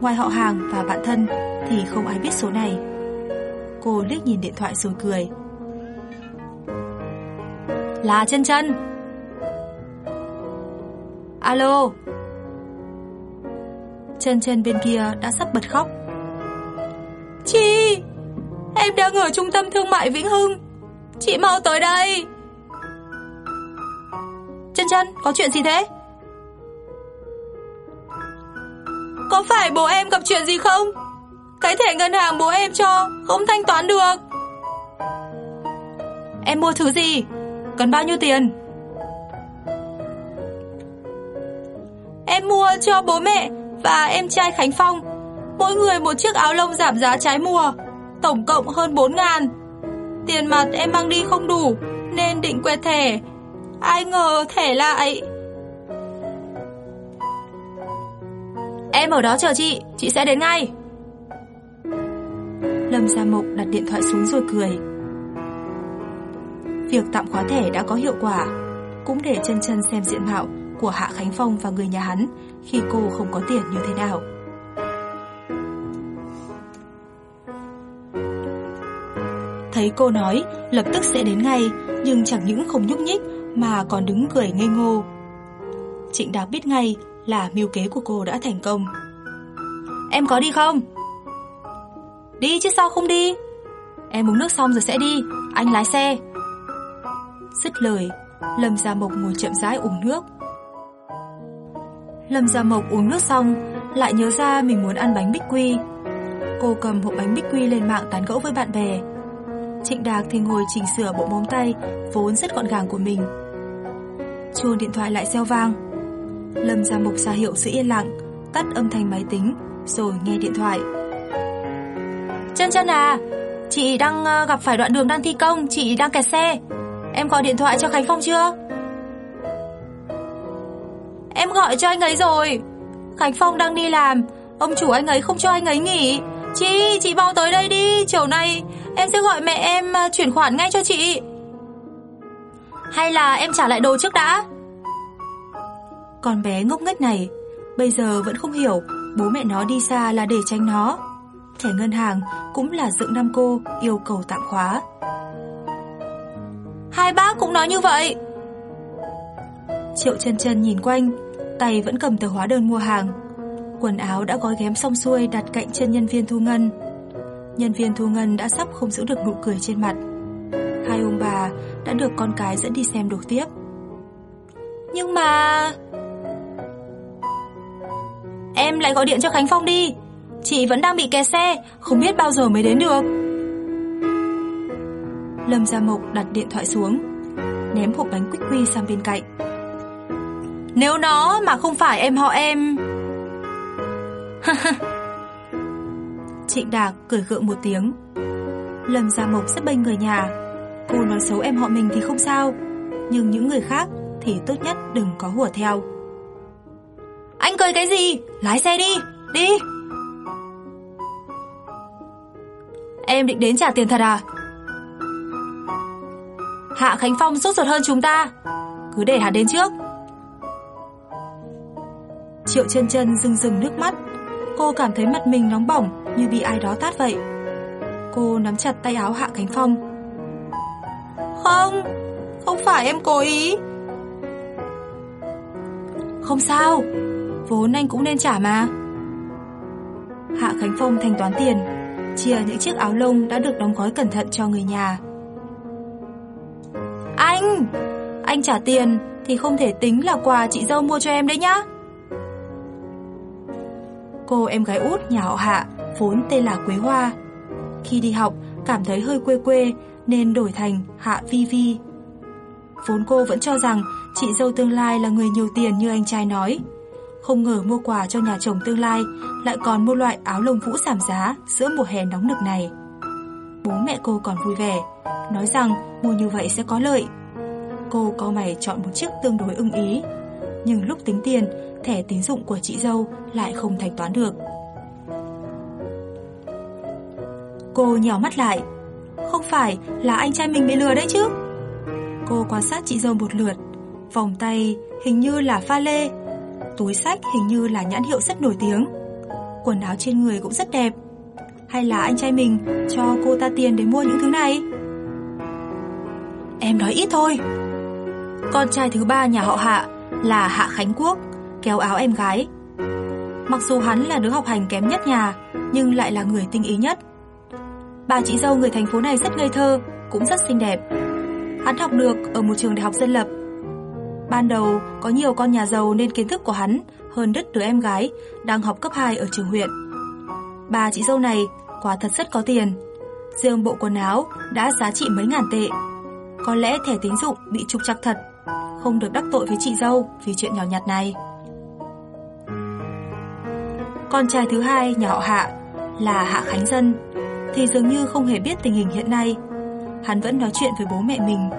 Speaker 2: Ngoài họ hàng và bạn thân Thì không ai biết số này. Cô liếc nhìn điện thoại rồi cười. Là chân chân. Alo. Chân chân bên kia đã sắp bật khóc. Chị, Em đang ở trung tâm thương mại Vĩnh Hưng. Chị mau tới đây. Chân chân, có chuyện gì thế? Có phải bố em gặp chuyện gì không? Cái thẻ ngân hàng bố em cho Không thanh toán được. Em mua thứ gì? Cần bao nhiêu tiền? Em mua cho bố mẹ và em trai Khánh Phong. Mỗi người một chiếc áo lông giảm giá trái mùa, tổng cộng hơn 4 ngàn. Tiền mặt em mang đi không đủ Nên định quẹt thẻ. Ai ngờ thẻ lại Em ở đó chờ chị Chị sẽ đến ngay. Lâm Gia Mộc đặt điện thoại xuống rồi cười. Việc tạm khóa thẻ đã có hiệu quả, Cũng để chân chân xem diện mạo Của Hạ Khánh Phong và người nhà hắn Khi cô không có tiền như thế nào. Thấy cô nói, lập tức sẽ đến ngay, Nhưng chẳng những không nhúc nhích Mà còn đứng cười ngây ngô. Trịnh Đạc biết ngay là mưu kế của cô đã thành công. Em có đi không? Đi, chứ sao không đi? Em uống nước xong rồi sẽ đi. Anh lái xe. Dứt lời, Lâm Gia Mộc ngồi chậm rãi uống nước. Lâm Gia Mộc uống nước xong, Lại nhớ ra mình muốn ăn bánh bích quy. Cô cầm hộp bánh bích quy lên mạng tán gẫu với bạn bè. Trịnh Đạc thì ngồi chỉnh sửa bộ móng tay, Vốn rất gọn gàng của mình. Chuông điện thoại lại reo vang. Lâm Gia Mục ra hiệu sự yên lặng Tắt âm thanh máy tính Rồi nghe điện thoại. Chân chân à Chị đang ờ, gặp phải đoạn đường đang thi công Chị đang kẹt xe. Em gọi điện thoại cho Khánh Phong chưa? Em gọi cho anh ấy rồi. Khánh Phong đang đi làm Ông chủ anh ấy không cho anh ấy nghỉ. Chị, chị mau tới đây đi Chiều nay em sẽ gọi mẹ em ờ, chuyển khoản ngay cho chị. Hay là em trả lại đồ trước đã? Con bé ngốc nghếch này, Bây giờ vẫn không hiểu Bố mẹ nó đi xa là để tránh nó. Thẻ ngân hàng cũng là dựng năm cô Yêu cầu tạm khóa. Hai bác cũng nói như vậy. Triệu chân chân nhìn quanh, Tay vẫn cầm tờ hóa đơn mua hàng. Quần áo đã gói ghém xong xuôi đặt cạnh chân nhân viên thu ngân. Nhân viên thu ngân đã sắp không giữ được nụ cười trên mặt. Hai ông bà đã được con cái dẫn đi xem đồ tiếp. Nhưng mà... Em lại gọi điện cho Khánh Phong đi. Chị vẫn đang bị kẹt xe, Không biết bao giờ mới đến được. Lâm Gia Mộc đặt điện thoại xuống, Ném hộp bánh quýt quy sang bên cạnh. Nếu nó mà không phải em họ em. Trịnh Đạc cười gượng một tiếng. Lâm Gia Mộc rất bênh người nhà. Cô nói xấu em họ mình thì không sao, Nhưng những người khác Thì tốt nhất đừng có hùa theo. Anh cười cái gì? Lái xe đi Đi. Em định đến trả tiền thật à? Hạ Khánh Phong sốt ruột hơn chúng ta. Cứ để hắn đến trước. Triệu chân chân rưng rưng nước mắt. Cô cảm thấy mặt mình nóng bỏng Như bị ai đó tát vậy. Cô nắm chặt tay áo Hạ Khánh Phong. Không Không phải em cố ý. Không sao. Vốn anh cũng nên trả mà. Hạ Khánh Phong thanh toán tiền, Chia những chiếc áo lông đã được đóng gói cẩn thận cho người nhà. Anh! Anh trả tiền Thì không thể tính là quà chị dâu mua cho em đấy nhá. Cô em gái út nhà họ Hạ, Vốn tên là Quế Hoa. Khi đi học, cảm thấy hơi quê quê Nên đổi thành Hạ Vi Vi. Vốn cô vẫn cho rằng Chị dâu tương lai là người nhiều tiền như anh trai nói. Không ngờ mua quà cho nhà chồng tương lai Lại còn mua loại áo lông vũ giảm giá Giữa mùa hè nóng nực này. Bố mẹ cô còn vui vẻ, Nói rằng mua như vậy sẽ có lợi. Cô có mày chọn một chiếc tương đối ưng ý, Nhưng lúc tính tiền, Thẻ tín dụng của chị dâu lại không thanh toán được. Cô nhào mắt lại, Không phải là anh trai mình bị lừa đấy chứ? Cô quan sát chị dâu một lượt, Vòng tay hình như là pha lê. Túi sách hình như là nhãn hiệu rất nổi tiếng. Quần áo trên người cũng rất đẹp. Hay là anh trai mình cho cô ta tiền để mua những thứ này? Em nói ít thôi. Con trai thứ ba nhà họ Hạ là Hạ Khánh Quốc, Kéo áo em gái. Mặc dù hắn là đứa học hành kém nhất nhà, Nhưng lại là người tinh ý nhất. Bà chị dâu người thành phố này rất ngây thơ, Cũng rất xinh đẹp. Hắn học được ở một trường đại học dân lập. Ban đầu có nhiều con nhà giàu nên kiến thức của hắn hơn đứt đứa em gái đang học cấp 2 ở trường huyện. Bà chị dâu này quả thật rất có tiền. Riêng bộ quần áo đã giá trị mấy ngàn tệ. Có lẽ thẻ tín dụng bị trục trặc thật, không được đắc tội với chị dâu vì chuyện nhỏ nhặt này. Con trai thứ hai nhà họ Hạ là Hạ Khánh Dân thì dường như không hề biết tình hình hiện nay. hắn vẫn nói chuyện với bố mẹ mình.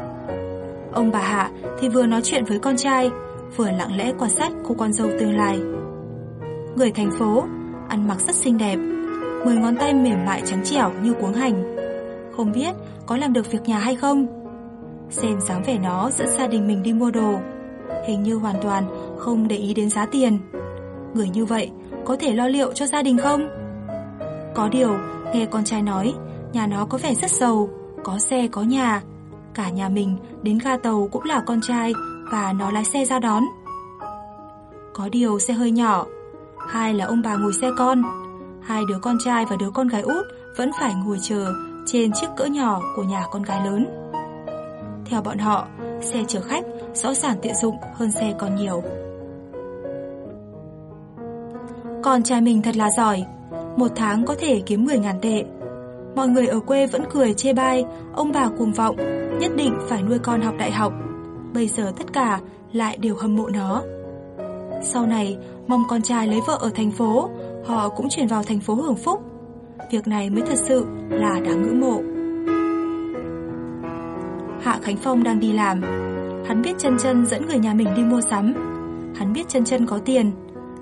Speaker 2: Ông bà Hạ thì vừa nói chuyện với con trai, vừa lặng lẽ quan sát cô con dâu tương lai. Người thành phố, ăn mặc rất xinh đẹp, mười ngón tay mềm mại trắng trẻo như cuống hành. Không biết có làm được việc nhà hay không? Xem dáng vẻ nó dẫn gia đình mình đi mua đồ, hình như hoàn toàn không để ý đến giá tiền. Người như vậy có thể lo liệu cho gia đình không? Có điều, nghe con trai nói, nhà nó có vẻ rất giàu, có xe có nhà. Cả nhà mình đến ga tàu cũng là con trai và nó lái xe ra đón. Có điều xe hơi nhỏ, hai là ông bà ngồi xe con, hai đứa con trai và đứa con gái út vẫn phải ngồi chờ trên chiếc cỡ nhỏ của nhà con gái lớn. Theo bọn họ, xe chở khách rõ ràng tiện dụng hơn xe còn nhiều. Con trai mình thật là giỏi, một tháng có thể kiếm 10.000 tệ. Mọi người ở quê vẫn cười chê bai, ông bà cuồng vọng, nhất định phải nuôi con học đại học. Bây giờ tất cả lại đều hâm mộ nó. Sau này, mong con trai lấy vợ ở thành phố, họ cũng chuyển vào thành phố hưởng phúc. Việc này mới thật sự là đáng ngưỡng mộ. Hạ Khánh Phong đang đi làm. Hắn biết chân chân dẫn người nhà mình đi mua sắm. Hắn biết chân chân có tiền,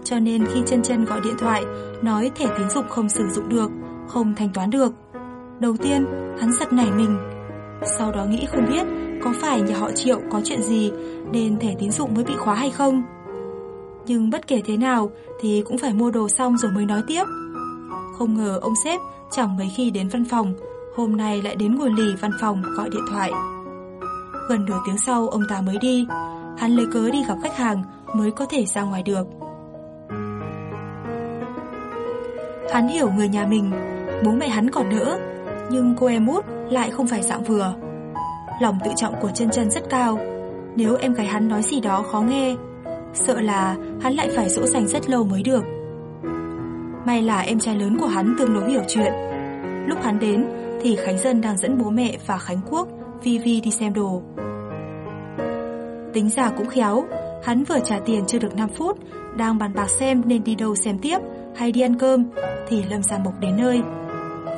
Speaker 2: cho nên khi chân chân gọi điện thoại nói thẻ tín dụng không sử dụng được, không thanh toán được. Đầu tiên, hắn giật nảy mình. Sau đó nghĩ không biết có phải nhà họ Triệu có chuyện gì nên thẻ tín dụng mới bị khóa hay không. Nhưng bất kể thế nào thì cũng phải mua đồ xong rồi mới nói tiếp. Không ngờ ông sếp chẳng mấy khi đến văn phòng, hôm nay lại đến ngồi lì văn phòng gọi điện thoại. Gần nửa tiếng sau ông ta mới đi, hắn lấy cớ đi gặp khách hàng mới có thể ra ngoài được. Hắn hiểu người nhà mình, bố mẹ hắn còn đỡ, nhưng cô em út lại không phải dạng vừa. Lòng tự trọng của chân chân rất cao, nếu em gái hắn nói gì đó khó nghe, sợ là hắn lại phải dỗ dành rất lâu mới được. May là em trai lớn của hắn tương đối hiểu chuyện. Lúc hắn đến thì Khánh Dân đang dẫn bố mẹ và Khánh Quốc, Vi Vi đi xem đồ. Tính ra cũng khéo, hắn vừa trả tiền chưa được 5 phút, đang bàn bạc xem nên đi đâu xem tiếp hay đi ăn cơm, thì Lâm Gia Mộc đến nơi.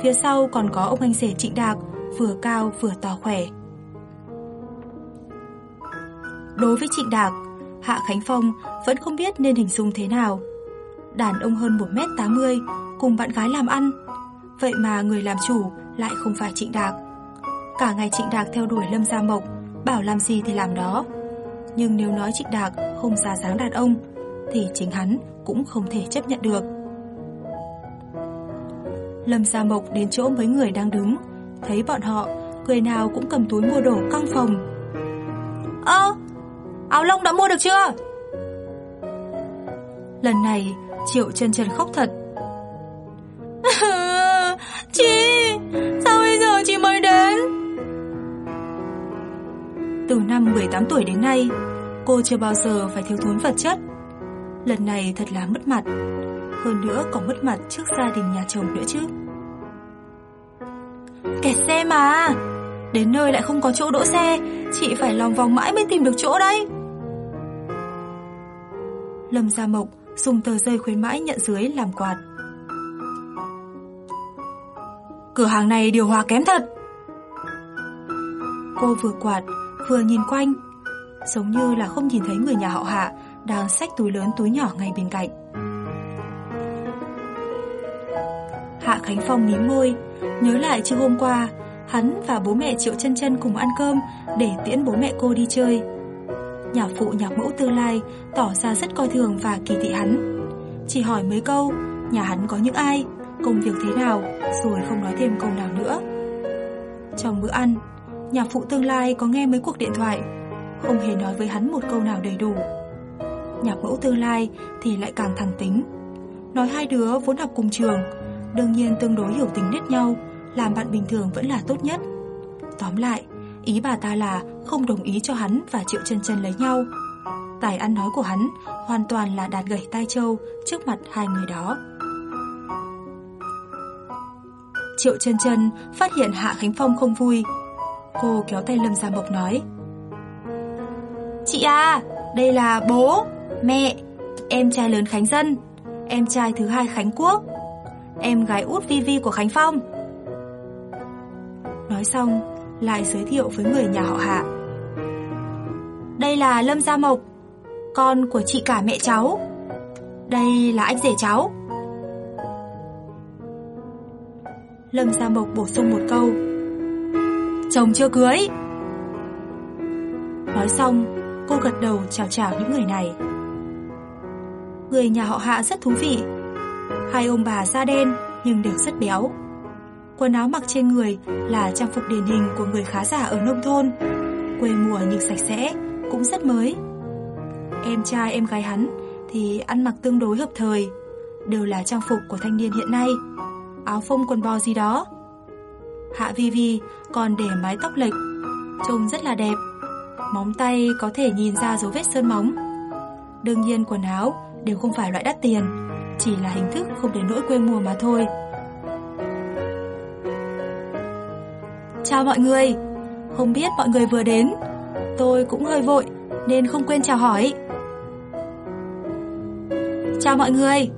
Speaker 2: Phía sau còn có ông anh rể Trịnh Đạc, vừa cao vừa to khỏe. Đối với Trịnh Đạc, Hạ Khánh Phong vẫn không biết nên hình dung thế nào. Đàn ông hơn 1m80, cùng bạn gái làm ăn. Vậy mà người làm chủ lại không phải Trịnh Đạc. Cả ngày Trịnh Đạc theo đuổi Lâm Gia Mộc, bảo làm gì thì làm đó. Nhưng nếu nói Trịnh Đạc không ra dáng đàn ông, thì chính hắn cũng không thể chấp nhận được. Lâm Gia Mộc đến chỗ mấy người đang đứng, thấy bọn họ, người nào cũng cầm túi mua đồ căng phòng. Ơ, áo lông đã mua được chưa? Lần này, Triệu chân chân khóc thật. chị, sao bây giờ chị mới đến? Từ năm 18 tuổi đến nay, cô chưa bao giờ phải thiếu thốn vật chất. Lần này thật là mất mặt hơn nữa còn mất mặt trước gia đình nhà chồng nữa chứ. Kẹt xe mà, đến nơi lại không có chỗ đỗ xe, chị phải lòng vòng mãi mới tìm được chỗ đấy. Lâm Gia Mộc dùng tờ rơi khuyến mãi nhận dưới làm quạt. Cửa hàng này điều hòa kém thật. Cô vừa quạt, vừa nhìn quanh, giống như là không nhìn thấy người nhà họ Hạ đang xách túi lớn túi nhỏ ngay bên cạnh. Hạ Khánh Phong mím môi, nhớ lại chiều hôm qua, hắn và bố mẹ Triệu Chân Chân cùng ăn cơm để tiễn bố mẹ cô đi chơi. Nhà phụ nhạc mẫu tương lai tỏ ra rất coi thường và kỳ thị hắn. Chỉ hỏi mấy câu, nhà hắn có những ai, công việc thế nào, rồi không nói thêm câu nào nữa. Trong bữa ăn, nhà phụ tương lai có nghe mấy cuộc điện thoại, không hề nói với hắn một câu nào đầy đủ. Nhạc mẫu tương lai thì lại càng thẳng tính. Nói hai đứa vốn học cùng trường, đương nhiên tương đối hiểu tính nết nhau, làm bạn bình thường vẫn là tốt nhất. Tóm lại, ý bà ta là không đồng ý cho hắn và Triệu Chân Chân lấy nhau. Tài ăn nói của hắn hoàn toàn là đạt gẩy tai châu trước mặt hai người đó. Triệu Chân Chân phát hiện Hạ Khánh Phong không vui. Cô kéo tay Lâm Gia Mộc nói: "Chị à, đây là bố, mẹ, em trai lớn Khánh Dân, em trai thứ hai Khánh Quốc." Em gái út Vi Vi của Khánh Phong. Nói xong, lại giới thiệu với người nhà họ Hạ. Đây là Lâm Gia Mộc, con của chị cả mẹ cháu. Đây là anh rể cháu. Lâm Gia Mộc bổ sung một câu. Chồng chưa cưới. Nói xong, cô gật đầu chào chào những người này. Người nhà họ Hạ rất thú vị. Hai ông bà da đen nhưng đều rất béo. Quần áo mặc trên người là trang phục điển hình của người khá giả ở nông thôn. Quê mùa nhưng sạch sẽ, cũng rất mới. Em trai em gái hắn thì ăn mặc tương đối hợp thời, đều là trang phục của thanh niên hiện nay. Áo phông quần bò gì đó. Hạ Vi Vi còn để mái tóc lệch, trông rất là đẹp. Móng tay có thể nhìn ra dấu vết sơn móng. Đương nhiên quần áo đều không phải loại đắt tiền, chỉ là hình thức không đến nỗi quê mùa mà thôi. Chào mọi người, không biết mọi người vừa đến, tôi cũng hơi vội nên không quên chào hỏi. Chào mọi người.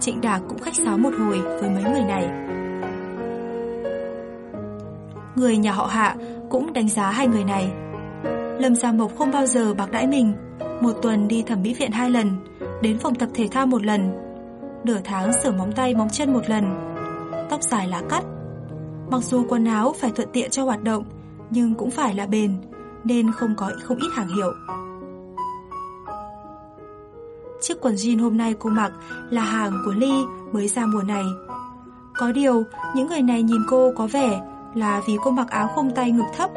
Speaker 2: Trịnh Đạc cũng khách sáo một hồi với mấy người này. Người nhà họ Hạ cũng đánh giá hai người này. Lâm Gia Mộc không bao giờ bạc đãi mình, một tuần đi thẩm mỹ viện hai lần, đến phòng tập thể thao một lần, nửa tháng sửa móng tay móng chân một lần, tóc dài lá cắt. Mặc dù quần áo phải thuận tiện cho hoạt động, nhưng cũng phải là bền, nên không có không ít hàng hiệu. Chiếc quần jean hôm nay cô mặc là hàng của Ly mới ra mùa này. Có điều, những người này nhìn cô có vẻ là vì cô mặc áo không tay ngực thấp.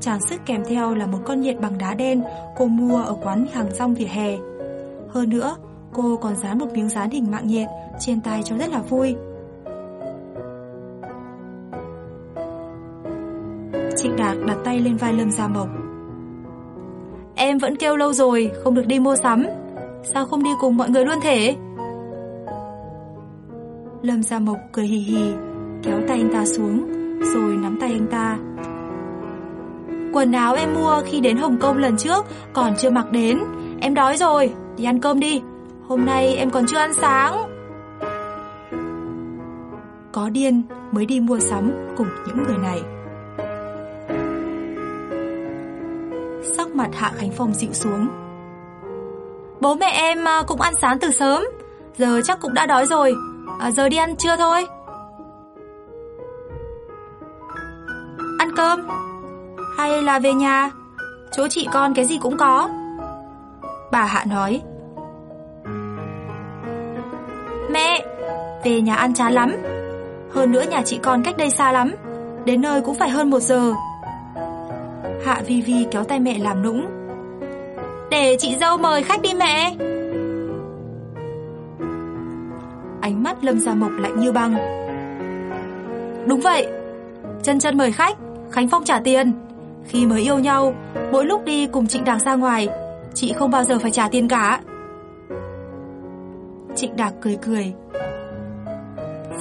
Speaker 2: Trang sức kèm theo là một con nhện bằng đá đen cô mua ở quán hàng rong vỉa hè. Hơn nữa, cô còn dán một miếng dán hình mạng nhện trên tay cho rất là vui. Trịnh Đạt đặt tay lên vai Lâm Gia Mộc. Em vẫn kêu lâu rồi, không được đi mua sắm. Sao không đi cùng mọi người luôn thế? Lâm Gia Mộc cười hì hì, kéo tay anh ta xuống, rồi nắm tay anh ta. Quần áo em mua khi đến Hồng Kông lần trước còn chưa mặc đến, em đói rồi, đi ăn cơm đi. Hôm nay em còn chưa ăn sáng. Có điên mới đi mua sắm cùng những người này. Sắc mặt Hạ Khánh Phong dịu xuống. Bố mẹ em à, cũng ăn sáng từ sớm, giờ chắc cũng đã đói rồi, à, giờ đi ăn trưa thôi. Ăn cơm? Hay là về nhà? Chỗ chị con cái gì cũng có. Bà Hạ nói. Mẹ, về nhà ăn chán lắm. Hơn nữa nhà chị con cách đây xa lắm, đến nơi cũng phải hơn một giờ. Hạ Vi Vi kéo tay mẹ làm nũng. Để chị dâu mời khách đi mẹ. Ánh mắt Lâm Gia Mộc lạnh như băng. Đúng vậy, chân chân mời khách, Khánh Phong trả tiền. Khi mới yêu nhau, mỗi lúc đi cùng Trịnh Đạc ra ngoài, chị không bao giờ phải trả tiền cả. Trịnh Đạc cười cười.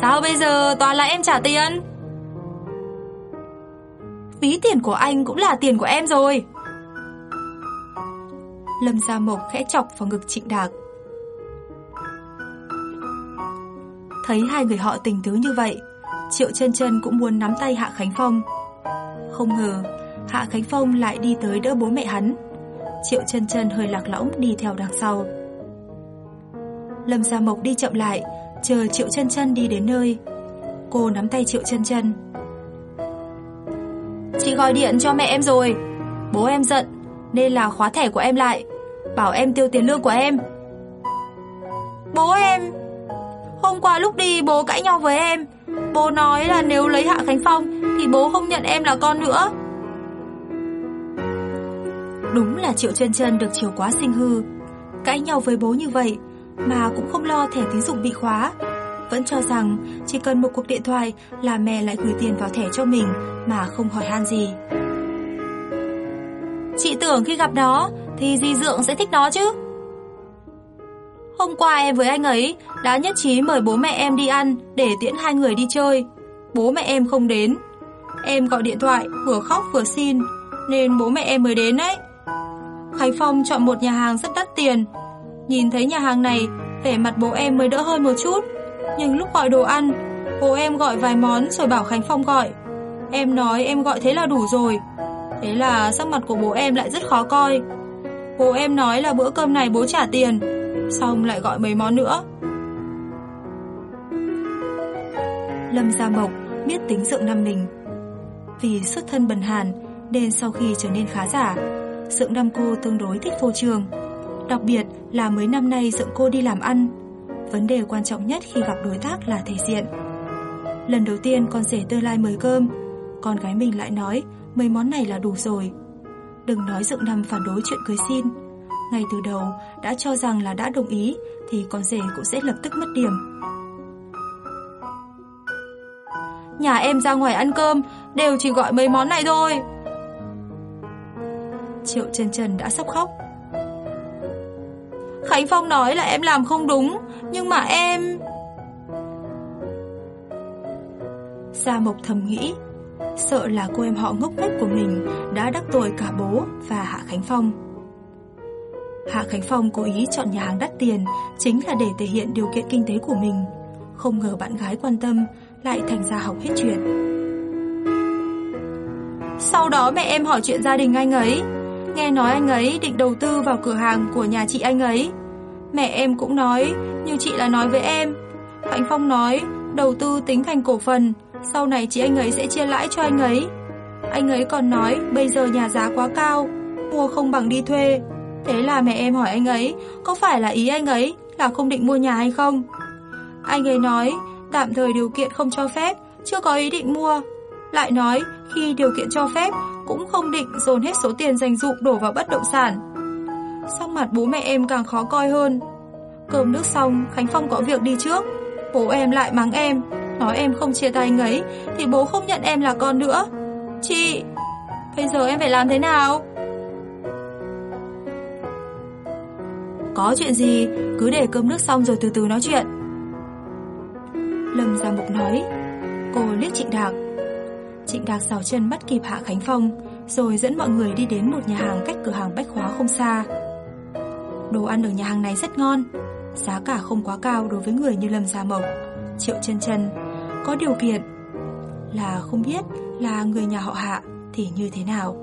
Speaker 2: Sao bây giờ toàn là em trả tiền? Ví tiền của anh cũng là tiền của em rồi. Lâm Gia Mộc khẽ chọc vào ngực Trịnh Đạc. Thấy hai người họ tình tứ như vậy, Triệu chân chân cũng muốn nắm tay Hạ Khánh Phong. Không ngờ, Hạ Khánh Phong lại đi tới đỡ bố mẹ hắn. Triệu chân chân hơi lạc lõng đi theo đằng sau. Lâm Gia Mộc đi chậm lại, chờ Triệu chân chân đi đến nơi. Cô nắm tay Triệu chân chân. Chị gọi điện cho mẹ em rồi. Bố em giận, nên là khóa thẻ của em lại. Bảo em tiêu tiền lương của em. Bố em... Hôm qua lúc đi bố cãi nhau với em. Bố nói là nếu lấy Hạ Khánh Phong thì bố không nhận em là con nữa. Đúng là Triệu chân chân được chiều quá sinh hư. Cãi nhau với bố như vậy mà cũng không lo thẻ tín dụng bị khóa. Vẫn cho rằng chỉ cần một cuộc điện thoại là mẹ lại gửi tiền vào thẻ cho mình mà không hỏi han gì. Chị tưởng khi gặp nó thì Di Dượng sẽ thích nó chứ. Hôm qua em với anh ấy đã nhất trí mời bố mẹ em đi ăn để tiễn hai người đi chơi. Bố mẹ em không đến. Em gọi điện thoại, vừa khóc vừa xin, nên bố mẹ em mới đến đấy. Khánh Phong chọn một nhà hàng rất đắt tiền. Nhìn thấy nhà hàng này, vẻ mặt bố em mới đỡ hơn một chút. Nhưng lúc gọi đồ ăn, bố em gọi vài món rồi bảo Khánh Phong gọi. Em nói em gọi thế là đủ rồi. Thế là sắc mặt của bố em lại rất khó coi. Bố em nói là bữa cơm này bố trả tiền, xong lại gọi mấy món nữa. Lâm Gia Mộc biết tính Dượng Năm mình. Vì xuất thân bần hàn nên sau khi trở nên khá giả, Dượng Năm cô tương đối thích phô trường. Đặc biệt là mấy năm nay Dượng cô đi làm ăn. Vấn đề quan trọng nhất khi gặp đối tác là thể diện. Lần đầu tiên con rể tương lai mời cơm, con gái mình lại nói mấy món này là đủ rồi. Đừng nói Dượng Năm phản đối chuyện cưới xin. Ngay từ đầu đã cho rằng là đã đồng ý thì con rể cũng sẽ lập tức mất điểm. Nhà em ra ngoài ăn cơm đều chỉ gọi mấy món này thôi. Triệu Trần Trần đã sắp khóc. Khánh Phong nói là em làm không đúng, nhưng mà em... Gia Mộc thầm nghĩ, sợ là cô em họ ngốc nghếch của mình đã đắc tội cả bố và Hạ Khánh Phong. Hạ Khánh Phong cố ý chọn nhà hàng đắt tiền chính là để thể hiện điều kiện kinh tế của mình. Không ngờ bạn gái quan tâm lại thành ra học hết chuyện. Sau đó mẹ em hỏi chuyện gia đình anh ấy, nghe nói anh ấy định đầu tư vào cửa hàng của nhà chị anh ấy. Mẹ em cũng nói, như chị là nói với em. Hạnh Phong nói, đầu tư tính thành cổ phần, sau này chị anh ấy sẽ chia lãi cho anh ấy. Anh ấy còn nói bây giờ nhà giá quá cao, mua không bằng đi thuê. Thế là mẹ em hỏi anh ấy, có phải là ý anh ấy là không định mua nhà hay không? Anh ấy nói, tạm thời điều kiện không cho phép, chưa có ý định mua. Lại nói, khi điều kiện cho phép, cũng không định dồn hết số tiền dành dụm đổ vào bất động sản. Sắc mặt bố mẹ em càng khó coi hơn. Cơm nước xong, Khánh Phong có việc đi trước. Bố em lại mắng em, nói em không chia tay anh ấy, thì bố không nhận em là con nữa. Chị, bây giờ em phải làm thế nào? Có chuyện gì, cứ để cơm nước xong rồi từ từ nói chuyện. Lâm Gia Mục nói Cô liếc Trịnh Đạc Trịnh Đạc xào chân bắt kịp Hạ Khánh Phong, Rồi dẫn mọi người đi đến một nhà hàng cách cửa hàng bách hóa không xa. Đồ ăn ở nhà hàng này rất ngon, Giá cả không quá cao đối với người như Lâm Gia Mộc, Triệu chân chân. Có điều kiện Là không biết là người nhà họ Hạ thì như thế nào.